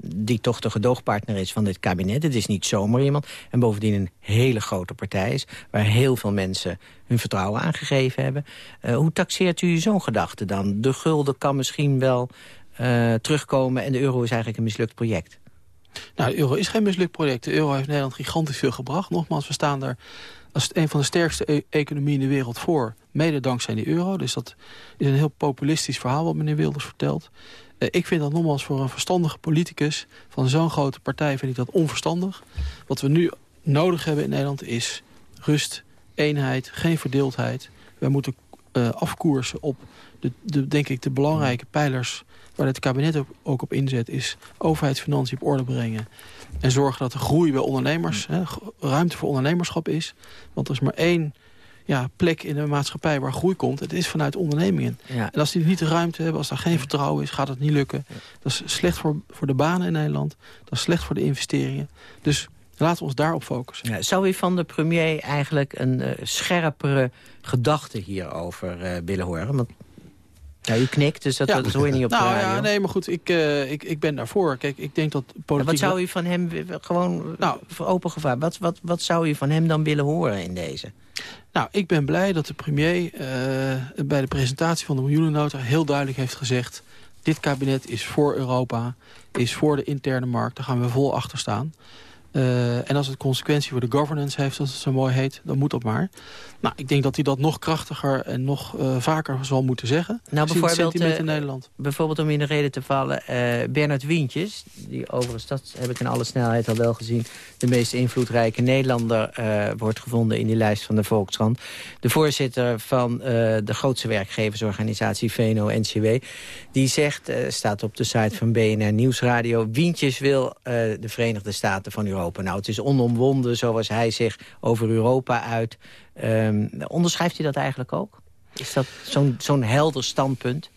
die toch de gedoogpartner is van dit kabinet. Het is niet zomaar iemand. En bovendien een hele grote partij is... waar heel veel mensen hun vertrouwen aangegeven hebben. Eh, hoe taxeert u zo'n gedachte dan? De gulden kan misschien wel terugkomen... en de euro is eigenlijk een mislukt project. Nou, de euro is geen mislukt project. De euro heeft Nederland gigantisch veel gebracht. Nogmaals, we staan daar als een van de sterkste e- economieën in de wereld voor. Mede dankzij die euro. Dus dat is een heel populistisch verhaal wat meneer Wilders vertelt. Eh, ik vind dat nogmaals voor een verstandige politicus van zo'n grote partij vind ik dat onverstandig. Wat we nu nodig hebben in Nederland is rust, eenheid, geen verdeeldheid. Wij moeten eh, afkoersen op de, de, denk ik, de belangrijke pijlers waar het kabinet ook, op inzet... is overheidsfinanciën op orde brengen. En zorgen dat er groei bij ondernemers, hè, ruimte voor ondernemerschap is. Want er is maar één ja, plek in de maatschappij waar groei komt. Het is vanuit ondernemingen. Ja. En als die niet de ruimte hebben, als daar geen vertrouwen is... gaat het niet lukken. Dat is slecht voor, voor de banen in Nederland. Dat is slecht voor de investeringen. Dus laten we ons daarop focussen. Ja, zou u van de premier eigenlijk een eh, scherpere gedachte hierover eh, willen horen? Want ja, u knikt, dus dat, dat hoor je niet op de nou, radio. ja, nee, maar goed, ik, eh, ik, ik ben daarvoor. Kijk, ik denk dat politiek... wat zou u van hem, gewoon nou, voor open gevaar, wat, wat, wat zou u van hem dan willen horen in deze? Nou, ik ben blij dat de premier eh, bij de presentatie van de miljoenennota heel duidelijk heeft gezegd... dit kabinet is voor Europa, is voor de interne markt. Daar gaan we vol achter staan. Eh, en als het consequentie voor de governance heeft, zoals het zo mooi heet, dan moet dat maar. Nou, ik denk dat hij dat nog krachtiger en nog eh, vaker zal moeten zeggen. Nou, bijvoorbeeld, sentiment eh, in Nederland. Bijvoorbeeld om in de reden te vallen, Bernard Wientjes... die overigens, dat heb ik in alle snelheid al wel gezien... de meest invloedrijke Nederlander wordt gevonden in die lijst van de Volkskrant. De voorzitter van de grootste werkgeversorganisatie VNO-NCW... die zegt, staat op de site van BNR Nieuwsradio... Wientjes wil de Verenigde Staten van Europa. Nou, het is onomwonden zoals hij zich over Europa uit... Ehm, onderschrijft u dat eigenlijk ook? Is dat zo'n zo'n helder standpunt?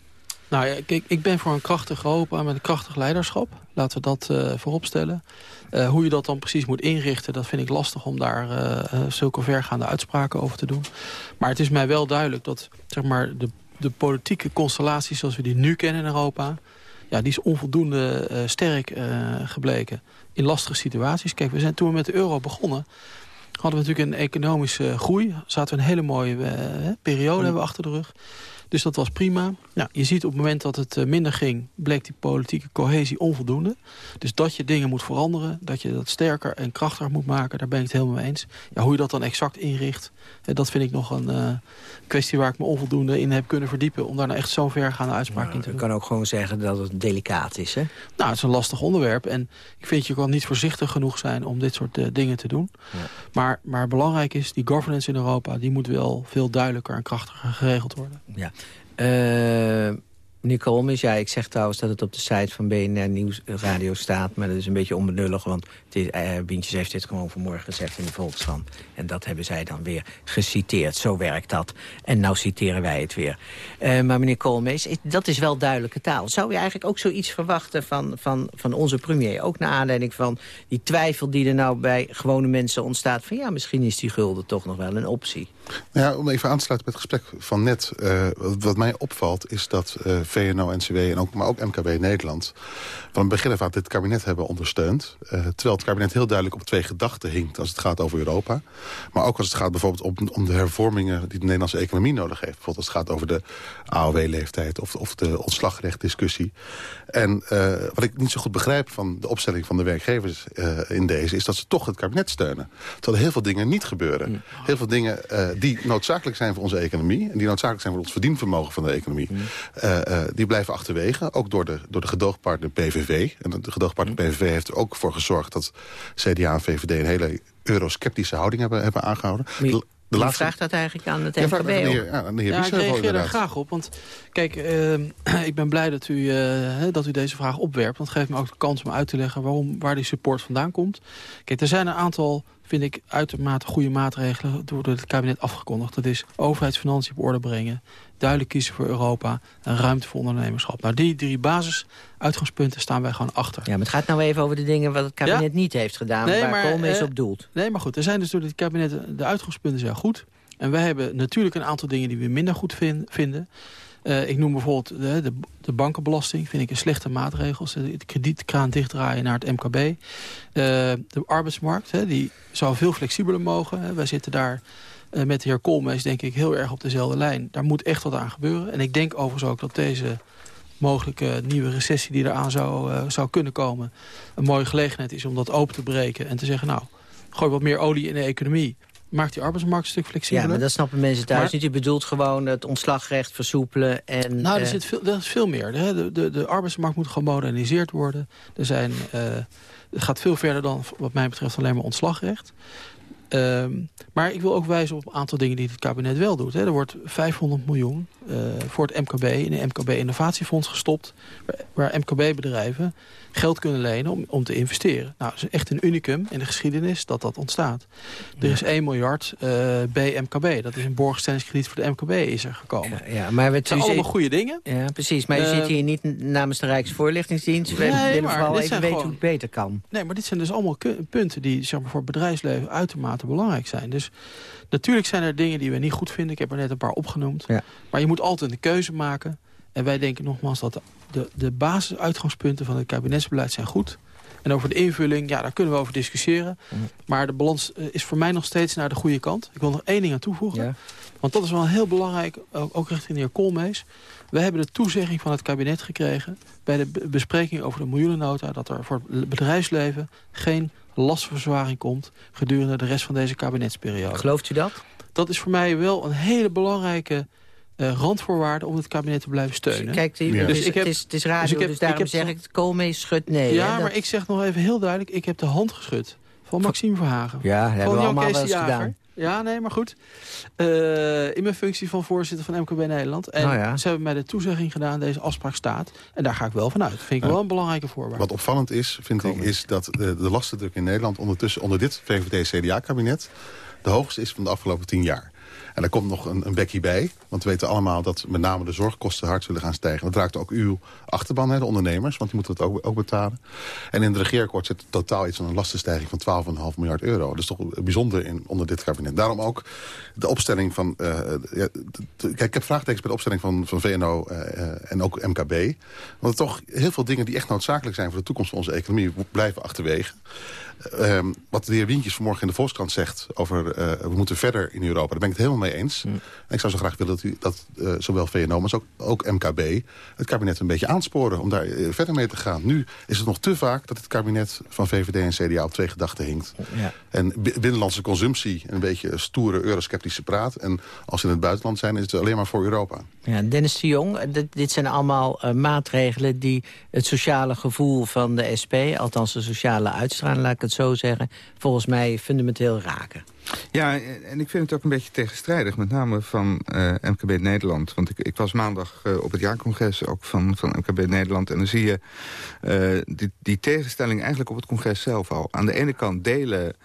Nou kijk, ik ben voor een krachtig Europa met een krachtig leiderschap. Laten we dat eh voorop stellen. Eh, hoe je dat dan precies moet inrichten, dat vind ik lastig om daar eh, eh, zulke vergaande uitspraken over te doen. Maar het is mij wel duidelijk dat zeg maar, de, de politieke constellatie zoals we die nu kennen in Europa... Ja, die is onvoldoende eh, sterk eh, gebleken in lastige situaties. Kijk, we zijn toen we met de euro begonnen hadden we natuurlijk een economische groei. Zaten we een hele mooie eh, periode hebben achter de rug. Dus dat was prima. Nou, je ziet op het moment dat het eh, minder ging... bleek die politieke cohesie onvoldoende. Dus dat je dingen moet veranderen. Dat je dat sterker en krachtiger moet maken. Daar ben ik het helemaal mee eens. Ja, hoe je dat dan exact inricht... eh, dat vind ik nog een eh, kwestie waar ik me onvoldoende in heb kunnen verdiepen... om daar nou echt zo'n vergaande uitspraak in te Je doen. kan ook gewoon zeggen dat het delicaat is, hè? Nou, het is een lastig onderwerp. En ik vind je kan niet voorzichtig genoeg zijn om dit soort dingen te doen. Maar, maar belangrijk is, die governance in Europa... die moet wel veel duidelijker en krachtiger geregeld worden. Ja. Eh, Meneer Koolmees, ja, ik zeg trouwens dat het op de site van BNR Nieuwsradio staat... maar dat is een beetje onbenullig, want is, eh, Bientjes heeft dit gewoon vanmorgen gezegd in de Volkskrant. En dat hebben zij dan weer geciteerd. Zo werkt dat. En nou citeren wij het weer. Uh, maar meneer Koolmees, dat is wel duidelijke taal. Zou je eigenlijk ook zoiets verwachten van, van, van onze premier? Ook naar aanleiding van die twijfel die er nou bij gewone mensen ontstaat... van ja, misschien is die gulden toch nog wel een optie. Ja, om even aan te sluiten met het gesprek van net. Uh, wat mij opvalt is dat uh, VNO-NCW, en ook, maar ook MKB Nederland... van het begin af aan dit kabinet hebben ondersteund. Uh, terwijl het kabinet heel duidelijk op twee gedachten hinkt... als het gaat over Europa. Maar ook als het gaat bijvoorbeeld om, om de hervormingen... die de Nederlandse economie nodig heeft. Bijvoorbeeld als het gaat over de AOW-leeftijd of, of de ontslagrechtdiscussie. En wat ik niet zo goed begrijp van de opstelling van de werkgevers in deze... is dat ze toch het kabinet steunen. Terwijl heel veel dingen niet gebeuren. Mm. Heel veel dingen die noodzakelijk zijn voor onze economie... en die noodzakelijk zijn voor ons verdienvermogen van de economie... Mm. Uh, uh, die blijven achterwege, ook door de, door de gedoogpartner PVV. En de gedoogpartner mm. PVV heeft er ook voor gezorgd... dat CDA en VVD een hele eurosceptische houding hebben, hebben aangehouden. Wie, de laatste... vraagt dat eigenlijk aan het MKB? Ja, de heer, ja, de heer ja, ik reageer daar graag op. Want kijk, uh, ik ben blij dat u, dat u deze vraag opwerpt. Want het geeft me ook de kans om uit te leggen... Waarom, waar die support vandaan komt. Kijk, er zijn een aantal vind ik uitermate goede maatregelen door het kabinet afgekondigd. Dat is overheidsfinanciën op orde brengen, duidelijk kiezen voor Europa en ruimte voor ondernemerschap. Nou, die drie basisuitgangspunten staan wij gewoon achter. Ja, maar het gaat nou even over de dingen wat het kabinet niet heeft gedaan, nee, waar Koolmees eh, op doelt. Nee, maar goed, er zijn dus door het kabinet, de uitgangspunten zijn goed. En wij hebben natuurlijk een aantal dingen die we minder goed vinden. Uh, ik noem bijvoorbeeld de, de, de, bankenbelasting. Vind ik een slechte maatregel. De kredietkraan dichtdraaien naar het MKB. Eh, de arbeidsmarkt hè, die zou veel flexibeler mogen. Hè. Wij zitten daar met de heer Koolmees denk ik heel erg op dezelfde lijn. Daar moet echt wat aan gebeuren. En ik denk overigens ook dat deze mogelijke nieuwe recessie die eraan zou, zou kunnen komen... een mooie gelegenheid is om dat open te breken en te zeggen... nou, gooi wat meer olie in de economie maakt die arbeidsmarkt een stuk flexibeler. Ja, maar dat snappen mensen thuis niet. Je bedoelt gewoon het ontslagrecht versoepelen. En, nou, er zit veel, dat is veel meer. De, de, de arbeidsmarkt moet gemoderniseerd worden. Er zijn, uh, het gaat veel verder dan wat mij betreft alleen maar ontslagrecht. Um, maar ik wil ook wijzen op een aantal dingen die het kabinet wel doet. Hè. Er wordt 500 miljoen uh, voor het MKB in de MKB Innovatiefonds gestopt... waar, waar MKB-bedrijven geld kunnen lenen om, om te investeren. Nou, het is echt een unicum in de geschiedenis dat dat ontstaat. Er is 1 miljard uh, BMKB. Dat is een borgstellingskrediet voor de MKB is er gekomen. Ja, ja maar het zijn allemaal goede dingen. Ja, precies. Maar u uh, zit hier niet namens de Rijksvoorlichtingsdienst. We nee, willen vooral even weten hoe het beter kan. Nee, maar dit zijn dus allemaal punten die zeg maar, voor het bedrijfsleven uitermate belangrijk zijn. Dus natuurlijk zijn er dingen die we niet goed vinden. Ik heb er net een paar opgenoemd. Ja. Maar je moet altijd een keuze maken. En wij denken nogmaals dat de, de basisuitgangspunten van het kabinetsbeleid zijn goed. En over de invulling, ja, daar kunnen we over discussiëren. Maar de balans eh, is voor mij nog steeds naar de goede kant. Ik wil nog één ding aan toevoegen. Ja. Want dat is wel heel belangrijk, ook richting de heer Koolmees. We hebben de toezegging van het kabinet gekregen... bij de bespreking over de miljoenennota... dat er voor het bedrijfsleven geen lastverzwaring komt... gedurende de rest van deze kabinetsperiode. Gelooft u dat? Dat is voor mij wel een hele belangrijke randvoorwaarden om het kabinet te blijven steunen. Kijk, ja. dus ik heb, het, is, het is radio, dus, ik heb, dus daarom ik heb, zeg ik, Koolmees schudt nee. Ja, hè, maar ik zeg nog even heel duidelijk, ik heb de hand geschud van Maxime Verhagen. Ja, dat hebben we allemaal wel eens gedaan. Ja, nee, maar goed. Uh, in mijn functie van voorzitter van MKB Nederland. En nou ja. ze hebben mij de toezegging gedaan, deze afspraak staat. En daar ga ik wel vanuit. Dat vind ik wel een belangrijke voorwaarde. Wat opvallend is, vind ik, is dat de, de lastendruk in Nederland... ondertussen onder dit VVD-CDA-kabinet de hoogste is van de afgelopen tien jaar. En er komt nog een, een bekje bij. Want we weten allemaal dat met name de zorgkosten hard zullen gaan stijgen. Dat raakt ook uw achterban, hè, de ondernemers. Want die moeten het ook, ook betalen. En in het regeerakkoord zit totaal iets van een lastenstijging van 12,5 miljard euro. Dat is toch bijzonder in, onder dit kabinet. Daarom ook de opstelling van... Uh, ja, kijk, ik heb vraagtekens bij de opstelling van, van VNO uh, en ook MKB. Want toch heel veel dingen die echt noodzakelijk zijn... voor de toekomst van onze economie blijven achterwege. Um, wat de heer Wientjes vanmorgen in de Volkskrant zegt... over uh, we moeten verder in Europa, daar ben ik het helemaal mee eens. Mm. En ik zou zo graag willen dat, u, dat uh, zowel VNO, maar ook, ook MKB... het kabinet een beetje aansporen om daar uh, verder mee te gaan. Nu is het nog te vaak dat het kabinet van VVD en CDA op twee gedachten hinkt. Ja. En binnenlandse consumptie, een beetje stoere eurosceptische praat. En als ze in het buitenland zijn, is het alleen maar voor Europa. Ja, Dennis de Jong, dit zijn allemaal maatregelen... die het sociale gevoel van de SP, althans de sociale uitstraling... laat ik het zo zeggen, volgens mij fundamenteel raken. Ja, en ik vind het ook een beetje tegenstrijdig, met name van uh, eh, MKB Nederland. Want ik, ik was maandag uh, op het jaarcongres ook van, van MKB Nederland. En dan zie je die, die tegenstelling eigenlijk op het congres zelf al. Aan de ene kant delen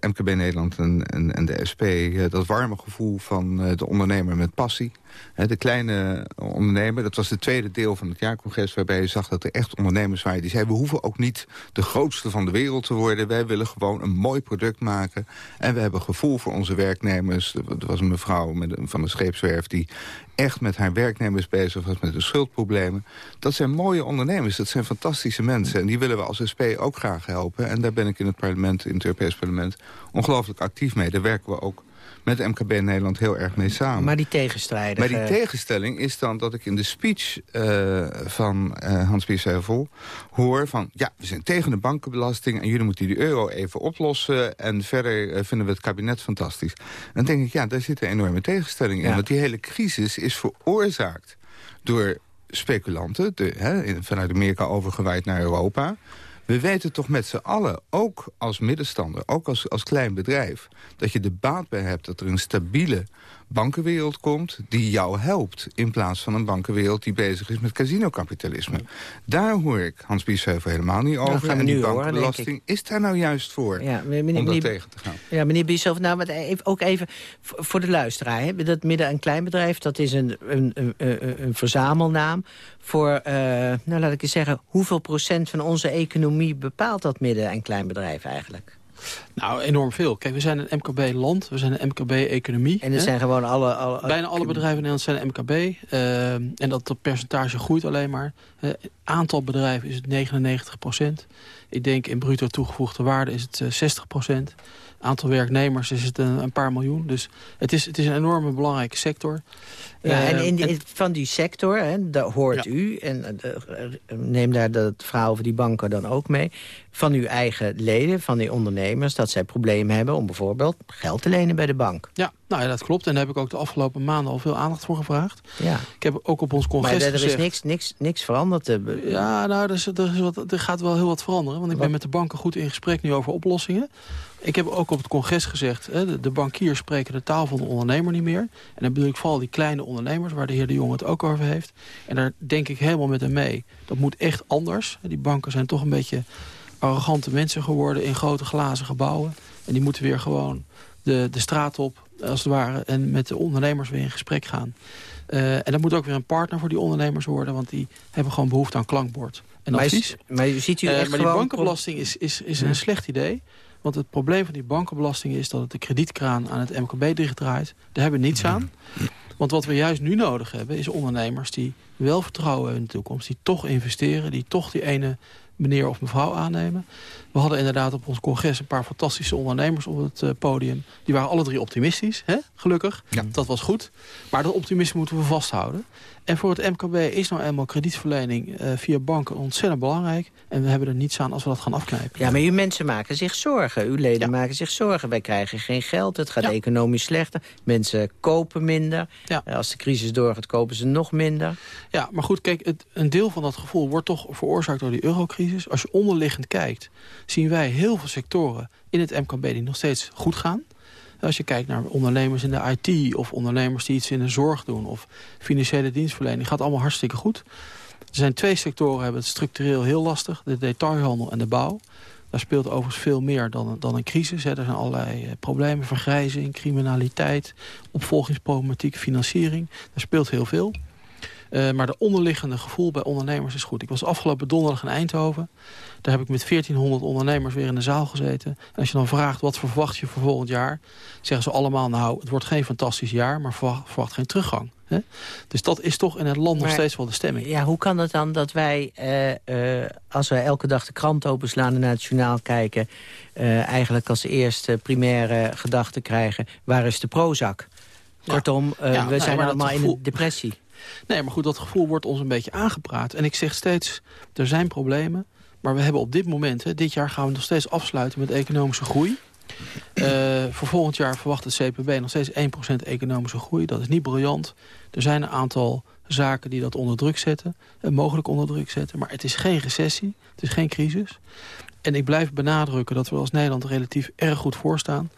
MKB Nederland en, en, en de SP dat warme gevoel van de ondernemer met passie de kleine ondernemer, dat was het tweede deel van het jaarcongres... waarbij je zag dat er echt ondernemers waren die zeiden... we hoeven ook niet de grootste van de wereld te worden. Wij willen gewoon een mooi product maken. En we hebben gevoel voor onze werknemers. Er was een mevrouw met, van de scheepswerf... die echt met haar werknemers bezig was met de schuldproblemen. Dat zijn mooie ondernemers, dat zijn fantastische mensen. En die willen we als SP ook graag helpen. En daar ben ik in het parlement, in het Europees parlement... ongelooflijk actief mee. Daar werken we ook met MKB Nederland heel erg mee samen. Maar die tegenstrijdige... Maar die tegenstelling is dan dat ik in de speech uh, van uh, Hans Biesheuvel hoor van... ja, we zijn tegen de bankenbelasting en jullie moeten die euro even oplossen... en verder uh, vinden we het kabinet fantastisch. dan denk ik, ja, daar zit een enorme tegenstelling in. Want die hele crisis is veroorzaakt door speculanten... De, hè, vanuit Amerika overgewaaid naar Europa... We weten toch met z'n allen, ook als middenstander, ook als, als klein bedrijf... dat je de baat bij hebt dat er een stabiele bankenwereld komt die jou helpt... in plaats van een bankenwereld die bezig is met casinokapitalisme. Daar hoor ik Hans Biesheuvel helemaal niet over. en die bankenbelasting is daar nou juist voor ja, meneer, om dat tegen te gaan. Ja, meneer Biesheuvel, nou, maar even, ook even voor de luisteraar. Hè? Dat midden- en kleinbedrijf, dat is een, een, een, een verzamelnaam voor, uh, nou laat ik eens zeggen... hoeveel procent van onze economie bepaalt dat midden- en kleinbedrijf eigenlijk? Nou, enorm veel. Kijk, we zijn een MKB-land, we zijn een MKB-economie. En er zijn gewoon alle, alle... Bijna alle bedrijven in Nederland zijn een MKB. Uh, eh, en dat, percentage groeit alleen maar. Het uh, aantal bedrijven is het 99 procent. Ik denk in bruto toegevoegde waarde is het 60 eh, procent aantal werknemers is het een, een, paar miljoen. Dus het is, het is een enorme belangrijke sector. Ja, en, in, in, van die sector, hè, daar hoort u, en uh, neem daar het verhaal over die banken dan ook mee... van uw eigen leden, van die ondernemers... dat zij problemen hebben om bijvoorbeeld geld te lenen bij de bank. Ja, nou ja, dat klopt. En daar heb ik ook de afgelopen maanden al veel aandacht voor gevraagd. Ja. Ik heb ook op ons congres Maar er is niks, niks, niks veranderd? Ja, nou, er, is, er, is wat, er gaat wel heel wat veranderen. Want ik ben met de banken goed in gesprek nu over oplossingen. Ik heb ook op het congres gezegd... Hè, de, bankiers spreken de taal van de ondernemer niet meer. En dan bedoel ik vooral die kleine ondernemers... waar de heer De Jong het ook over heeft. En daar denk ik helemaal met hem mee. Dat moet echt anders. Die banken zijn toch een beetje arrogante mensen geworden... in grote glazen gebouwen. En die moeten weer gewoon de, de straat op, als het ware... en met de ondernemers weer in gesprek gaan. Uh, en dat moet ook weer een partner voor die ondernemers worden... want die hebben gewoon behoefte aan klankbord en advies. Maar, maar, ziet u uh, maar die bankenbelasting is, is, is een slecht idee... Want het probleem van die bankenbelasting is dat het de kredietkraan aan het MKB dichtdraait. Daar hebben we niets aan. Want wat we juist nu nodig hebben is ondernemers die wel vertrouwen in de toekomst. Die toch investeren, die toch die ene meneer of mevrouw aannemen. We hadden inderdaad op ons congres een paar fantastische ondernemers op het uh, podium. Die waren alle drie optimistisch, hè? gelukkig. Ja. Dat was goed. Maar dat optimisme moeten we vasthouden. En voor het MKB is nou eenmaal kredietverlening uh, via banken ontzettend belangrijk. En we hebben er niets aan als we dat gaan afknijpen. Ja, maar uw mensen maken zich zorgen. Uw leden maken zich zorgen. Wij krijgen geen geld, het gaat economisch slechter. Mensen kopen minder. Eh, als de crisis doorgaat, kopen ze nog minder. Ja, maar goed, kijk, het, een deel van dat gevoel wordt toch veroorzaakt door die eurocrisis. Als je onderliggend kijkt, zien wij heel veel sectoren in het MKB die nog steeds goed gaan. Als je kijkt naar ondernemers in de IT of ondernemers die iets in de zorg doen... of financiële dienstverlening, gaat allemaal hartstikke goed. Er zijn twee sectoren hebben het structureel heel lastig. De detailhandel en de bouw. Daar speelt overigens veel meer dan, dan een crisis. Er zijn allerlei eh, problemen, vergrijzing, criminaliteit... opvolgingsproblematiek, financiering. Daar speelt heel veel. Uh, maar de onderliggende gevoel bij ondernemers is goed. Ik was afgelopen donderdag in Eindhoven. Daar heb ik met 1400 ondernemers weer in de zaal gezeten. En als je dan vraagt wat verwacht je voor volgend jaar... zeggen ze allemaal, nou, het wordt geen fantastisch jaar... maar verwacht, verwacht geen teruggang. Hè? Dus dat is toch in het land nog steeds wel de stemming. Ja, hoe kan het dan dat wij, uh, uh, als wij elke dag de krant openslaan... en naar het journaal kijken... Uh, eigenlijk als eerste primaire gedachte krijgen... waar is de Prozac? Kortom, ja, we zijn allemaal in een depressie. Nee, maar goed, dat gevoel wordt ons een beetje aangepraat. En ik zeg steeds, er zijn problemen. Maar we hebben op dit moment, dit jaar gaan we nog steeds afsluiten met economische groei. Uh, voor volgend jaar verwacht het CPB nog steeds 1% economische groei. Dat is niet briljant. Er zijn een aantal zaken die dat onder druk zetten. Uh, mogelijk onder druk zetten. Maar het is geen recessie. Het is geen crisis. En ik blijf benadrukken dat we als Nederland relatief erg goed voorstaan.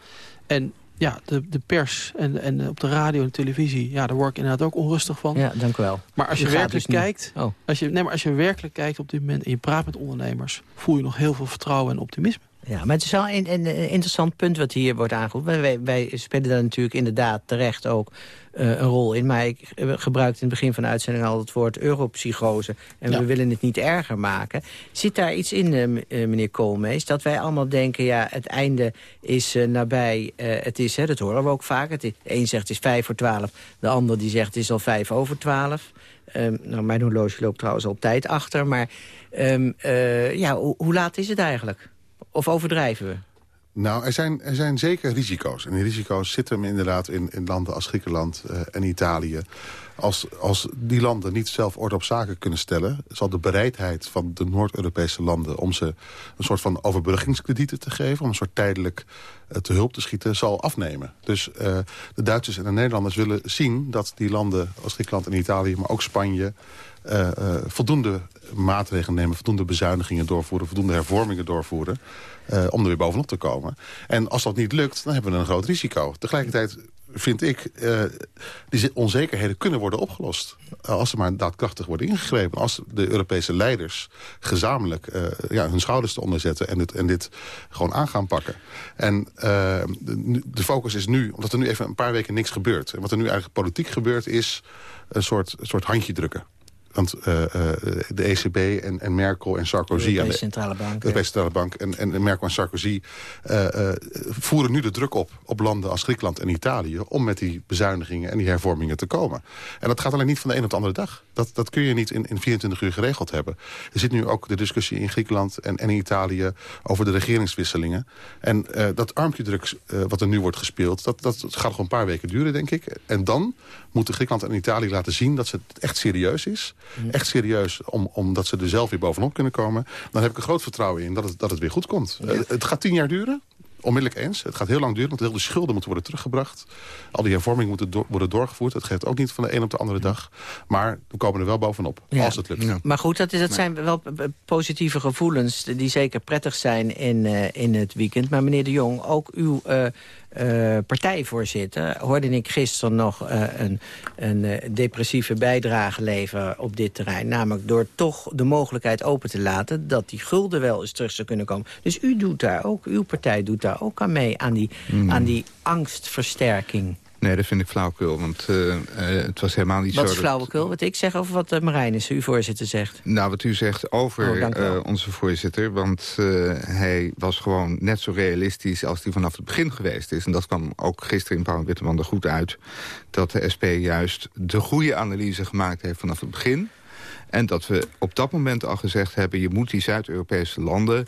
En ja, de, de pers en, en op de radio en televisie, ja, daar word ik inderdaad ook onrustig van. Ja, dank u wel. Maar als je, werkelijk dus kijkt, Oh. als je, nee, maar als je werkelijk kijkt op dit moment en je praat met ondernemers, voel je nog heel veel vertrouwen en optimisme. Ja, maar het is wel een, een, een interessant punt wat hier wordt aangeroepen. Wij, wij, spelen daar natuurlijk inderdaad terecht ook eh, een rol in. Maar ik eh, gebruikte in het begin van de uitzending al het woord europsychose. En Ja. we willen het niet erger maken. Zit daar iets in, eh, eh, meneer Koolmees? Dat wij allemaal denken, ja, het einde is eh, nabij. eh, het is, hè, dat horen we ook vaak. Het is, de een zegt het is vijf voor twaalf. De ander die zegt het is al vijf over twaalf. Ehm, nou, mijn horloge loopt trouwens al op tijd achter. Maar ehm, eh, ja, hoe laat is het eigenlijk? Of overdrijven we? Nou, er zijn, er zijn zeker risico's. En die risico's zitten hem inderdaad in, in landen als Griekenland eh, en Italië. Als, als die landen niet zelf orde op zaken kunnen stellen... zal de bereidheid van de Noord-Europese landen... om ze een soort van overbruggingskredieten te geven... om een soort tijdelijk eh, te hulp te schieten, zal afnemen. Dus eh, de Duitsers en de Nederlanders willen zien dat die landen als Griekenland en Italië... maar ook Spanje voldoende maatregelen nemen... voldoende bezuinigingen doorvoeren, voldoende hervormingen doorvoeren... eh, om er weer bovenop te komen. En als dat niet lukt, dan hebben we een groot risico. Tegelijkertijd vind ik, eh, die onzekerheden kunnen worden opgelost. eh, als er maar daadkrachtig worden ingegrepen. Als de Europese leiders gezamenlijk ja, hun schouders te onderzetten... en dit, en dit gewoon aan gaan pakken. En de, de focus is nu, omdat er nu even een paar weken niks gebeurt. En wat er nu eigenlijk politiek gebeurt is een soort, een soort handje drukken. Want eh, eh, de ECB en, en Merkel en Sarkozy... Europese de- Centrale Bank, De. Europese Centrale Bank en, en Merkel en Sarkozy... eh, voeren nu de druk op op landen als Griekenland en Italië... om met die bezuinigingen en die hervormingen te komen. En dat gaat alleen niet van de een op de andere dag. Dat, dat kun je niet in, in 24 uur geregeld hebben. Er zit nu ook de discussie in Griekenland en, en in Italië... over de regeringswisselingen. En dat armpje druk eh, wat er nu wordt gespeeld... Dat, dat gaat gewoon een paar weken duren, denk ik. En dan moeten Griekenland en Italië laten zien... dat het echt serieus is. Echt serieus, om, omdat ze er zelf weer bovenop kunnen komen. Dan heb ik er groot vertrouwen in dat het, dat het weer goed komt. Eh, het gaat tien jaar duren. Onmiddellijk eens. Het gaat heel lang duren, want heel de schulden moeten worden teruggebracht. Al die hervormingen moeten worden doorgevoerd. Het geeft ook niet van de een op de andere dag. Maar we komen er wel bovenop, Ja. als het lukt. Maar goed, dat, is, dat zijn wel positieve gevoelens... die zeker prettig zijn in, eh, in het weekend. Maar meneer de Jong, ook uw eh, eh, partijvoorzitter... hoorde ik gisteren nog eh, een, een eh, depressieve bijdrage leveren op dit terrein. Namelijk door toch de mogelijkheid open te laten... dat die gulden wel eens terug zou kunnen komen. Dus u doet daar ook, uw partij doet daar ook aan mee... aan die, Hmm. aan die angstversterking. Nee, dat vind ik flauwekul, want eh, eh, het was helemaal niet Wat zo... is dat- flauwekul? Wat ik zeg over wat uh, Marijnissen, uw voorzitter, zegt. Nou, wat u zegt over Oh, eh, onze voorzitter... want eh, hij was gewoon net zo realistisch als hij vanaf het begin geweest is. En dat kwam ook gisteren in Paul Witteman er goed uit... dat de SP juist de goede analyse gemaakt heeft vanaf het begin... En dat we op dat moment al gezegd hebben... je moet die Zuid-Europese landen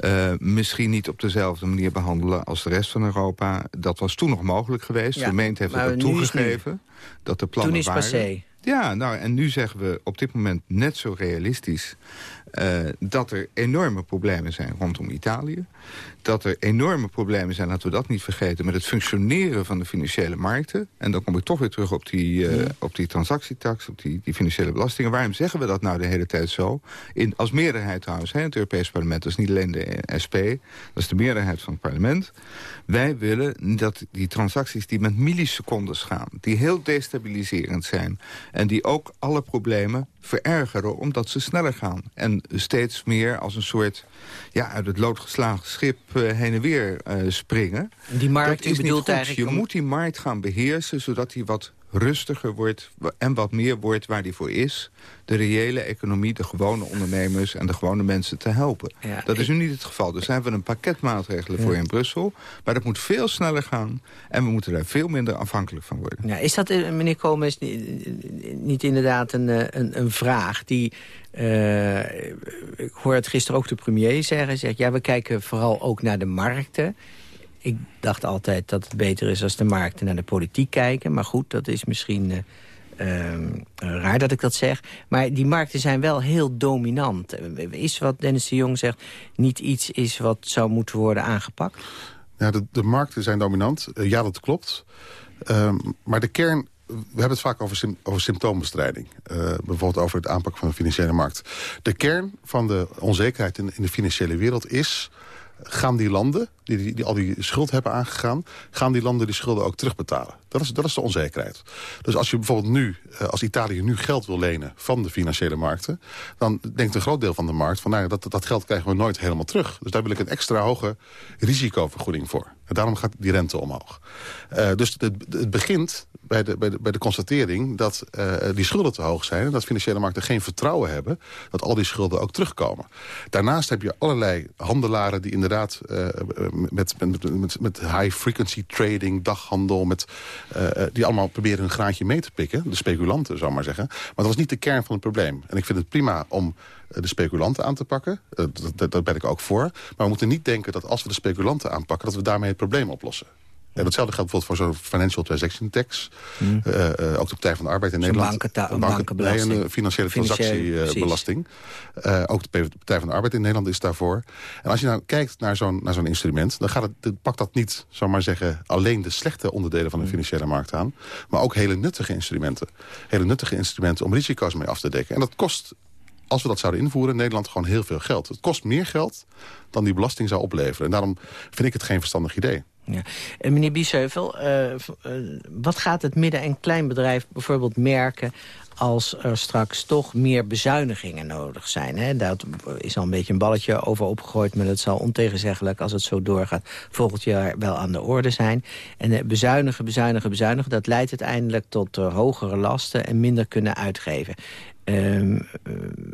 eh, misschien niet op dezelfde manier behandelen... als de rest van Europa. Dat was toen nog mogelijk geweest. Ja, de gemeente heeft is toegegeven. Dat de plannen Toen is waren. passé. Ja, nou, en nu zeggen we op dit moment net zo realistisch... eh, dat er enorme problemen zijn rondom Italië. Dat er enorme problemen zijn, laten we dat niet vergeten... met het functioneren van de financiële markten. En dan kom ik toch weer terug op die, eh, op die transactietax... op die, die financiële belastingen. Waarom zeggen we dat nou de hele tijd zo? In, als meerderheid trouwens, hè, het Europees Parlement... dat is niet alleen de SP, dat is de meerderheid van het parlement. Wij willen dat die transacties die met millisecondes gaan... die heel destabiliserend zijn... en die ook alle problemen verergeren omdat ze sneller gaan. En steeds meer als een soort ja, uit het lood geslagen schip eh, heen en weer eh, springen. Die markt, Dat is niet bedoelt goed. eigenlijk Je moet die markt gaan beheersen zodat die wat rustiger wordt en wat meer wordt waar die voor is. De reële economie, de gewone ondernemers en de gewone mensen te helpen. Ja, dat is nu niet het geval. Dus daar hebben we een pakket maatregelen voor in Brussel. Maar dat moet veel sneller gaan en we moeten daar veel minder afhankelijk van worden. Ja, is dat, eh, meneer Koolmees, niet, niet inderdaad een, eh, een, een vraag die... eh, ik hoor het gisteren ook de premier zeggen. Hij Zegt, ja, we kijken vooral ook naar de markten. Ik dacht altijd dat het beter is als de markten naar de politiek kijken. Maar goed, dat is misschien eh, eh, raar dat ik dat zeg. Maar die markten zijn wel heel dominant. Eh, Is wat Dennis de Jong zegt niet iets is wat zou moeten worden aangepakt? Ja, de, markten zijn dominant. Eh, ja, dat klopt. Ehm, maar de kern we hebben het vaak over, over symptoombestrijding. Bijvoorbeeld over het aanpakken van de financiële markt. De kern van de onzekerheid in, in de financiële wereld is gaan die landen, die, die, al die schuld hebben aangegaan... gaan die landen die schulden ook terugbetalen. Dat is, dat is de onzekerheid. Dus als je bijvoorbeeld nu, eh, als Italië nu geld wil lenen... van de financiële markten... dan denkt een groot deel van de markt... van nou, dat, dat geld krijgen we nooit helemaal terug. Dus daar wil ik een extra hoge risicovergoeding voor. En daarom gaat die rente omhoog. Uh, dus het, begint bij de, bij, de, bij de constatering dat uh, die schulden te hoog zijn... en dat financiële markten geen vertrouwen hebben... dat al die schulden ook terugkomen. Daarnaast heb je allerlei handelaren die inderdaad... Met, met, met, met high-frequency trading, daghandel... Met, die allemaal proberen hun graantje mee te pikken. De speculanten, zou maar zeggen. Maar dat was niet de kern van het probleem. En ik vind het prima om de speculanten aan te pakken. Daar ben ik ook voor. Maar we moeten niet denken dat als we de speculanten aanpakken... dat we daarmee het probleem oplossen. En datzelfde geldt bijvoorbeeld voor zo'n financial transaction tax. Mm. Uh, uh, ook de Partij van de Arbeid in Nederland. Banken, een bankenbelasting. Nee, een financiële transactiebelasting. Uh, ook de Partij van de Arbeid in Nederland is daarvoor. En als je nou kijkt naar zo'n zo'n instrument... dan gaat het, pakt dat niet, zou maar zeggen... alleen de slechte onderdelen van de financiële markt aan... maar ook hele nuttige instrumenten. Hele nuttige instrumenten om risico's mee af te dekken. En dat kost als we dat zouden invoeren in Nederland gewoon heel veel geld. Het kost meer geld dan die belasting zou opleveren. En daarom vind ik het geen verstandig idee. Ja. En meneer Biesheuvel, uh, uh, wat gaat het midden- en kleinbedrijf bijvoorbeeld merken als er straks toch meer bezuinigingen nodig zijn. Hè? Daar is al een beetje een balletje over opgegooid... maar dat zal ontegenzeggelijk, als het zo doorgaat... volgend jaar wel aan de orde zijn. En bezuinigen, bezuinigen, bezuinigen... dat leidt uiteindelijk tot hogere lasten en minder kunnen uitgeven. Uh,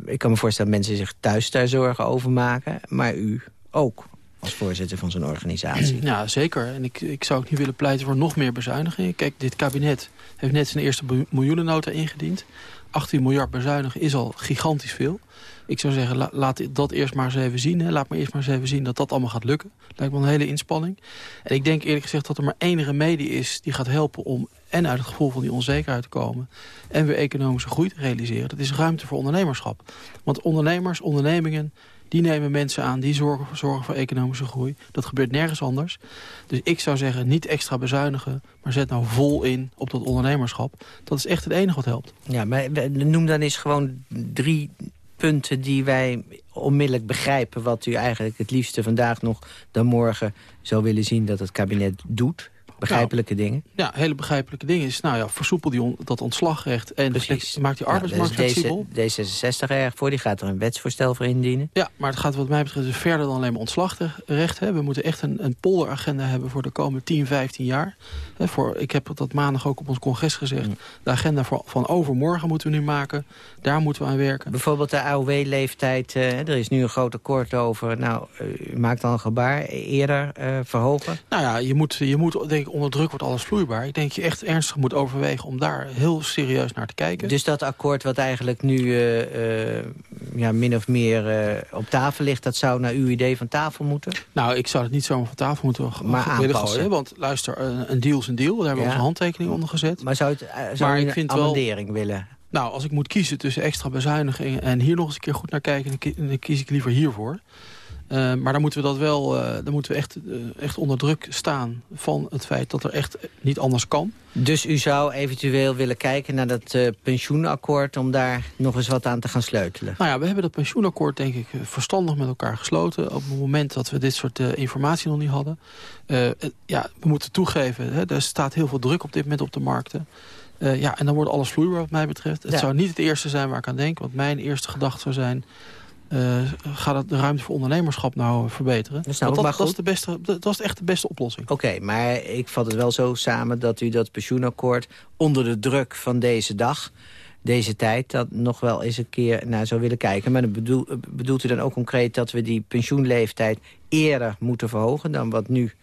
ik kan me voorstellen dat mensen zich thuis daar zorgen over maken... maar u ook als voorzitter van zo'n organisatie. Ja, zeker. En ik, ik zou ook niet willen pleiten voor nog meer bezuinigingen. Kijk, dit kabinet heeft net zijn eerste miljoenennota ingediend. 18 miljard bezuinigen is al gigantisch veel. Ik zou zeggen, laat dat eerst maar eens even zien. Hè. Laat maar eerst maar eens even zien dat dat allemaal gaat lukken. Lijkt me een hele inspanning. En ik denk eerlijk gezegd dat er maar één remedie is... die gaat helpen om en uit het gevoel van die onzekerheid te komen... en weer economische groei te realiseren. Dat is ruimte voor ondernemerschap. Want ondernemers, ondernemingen die nemen mensen aan, die zorgen, voor economische groei. Dat gebeurt nergens anders. Dus ik zou zeggen, niet extra bezuinigen... maar zet nou vol in op dat ondernemerschap. Dat is echt het enige wat helpt. Ja, maar noem dan eens gewoon drie punten die wij onmiddellijk begrijpen... wat u eigenlijk het liefste vandaag nog dan morgen zou willen zien dat het kabinet doet. Begrijpelijke nou, dingen? Ja, hele begrijpelijke dingen is, nou ja, versoepel die dat ontslagrecht en Precies. maak die arbeidsmarkt ja, flexibel. D66 erg voor, die gaat er een wetsvoorstel voor indienen. Ja, maar het gaat wat mij betreft dus verder dan alleen maar ontslagrecht. Hè. We moeten echt een, een polderagenda hebben voor de komende 10, 15 jaar. Hè, voor, ik heb dat maandag ook op ons congres gezegd. Mm. De agenda voor, van overmorgen moeten we nu maken. Daar moeten we aan werken. Bijvoorbeeld de AOW-leeftijd. Uh, er is nu een groot akkoord over. Nou, u maakt dan een gebaar. Eerder uh, verhogen? Nou ja, je moet, je moet denk ik onder druk wordt alles vloeibaar. Ik denk dat je echt ernstig moet overwegen om daar heel serieus naar te kijken. Dus dat akkoord wat eigenlijk nu uh, uh, ja, min of meer uh, op tafel ligt... dat zou naar uw idee van tafel moeten? Nou, ik zou het niet zomaar van tafel moeten maar willen gooien. Want luister, een deal is een deal. Daar hebben we onze handtekening onder gezet. Maar zou, het, zou maar ik vind amendering wel, willen? Nou, als ik moet kiezen tussen extra bezuinigingen... en hier nog eens een keer goed naar kijken... dan kies ik liever hiervoor. Uh, maar dan moeten we dat wel, uh, dan moeten we echt, uh, echt onder druk staan van het feit dat er echt niet anders kan. Dus u zou eventueel willen kijken naar dat pensioenakkoord om daar nog eens wat aan te gaan sleutelen? Nou ja, we hebben dat pensioenakkoord denk ik verstandig met elkaar gesloten. Op het moment dat we dit soort informatie nog niet hadden. ja, we moeten toegeven, hè, er staat heel veel druk op dit moment op de markten. ja, en dan wordt alles vloeibaar wat mij betreft. Het ja. zou niet het eerste zijn waar ik aan denk. Want mijn eerste gedachte zou zijn gaat het de ruimte voor ondernemerschap nou verbeteren? Dat, dat, dat, is de beste, dat is echt de beste oplossing. Oké, maar ik vat het wel zo samen dat u dat pensioenakkoord... onder de druk van deze dag, deze tijd... dat nog wel eens een keer naar zou willen kijken. Maar bedoel, bedoelt u dan ook concreet dat we die pensioenleeftijd... eerder moeten verhogen dan wat nu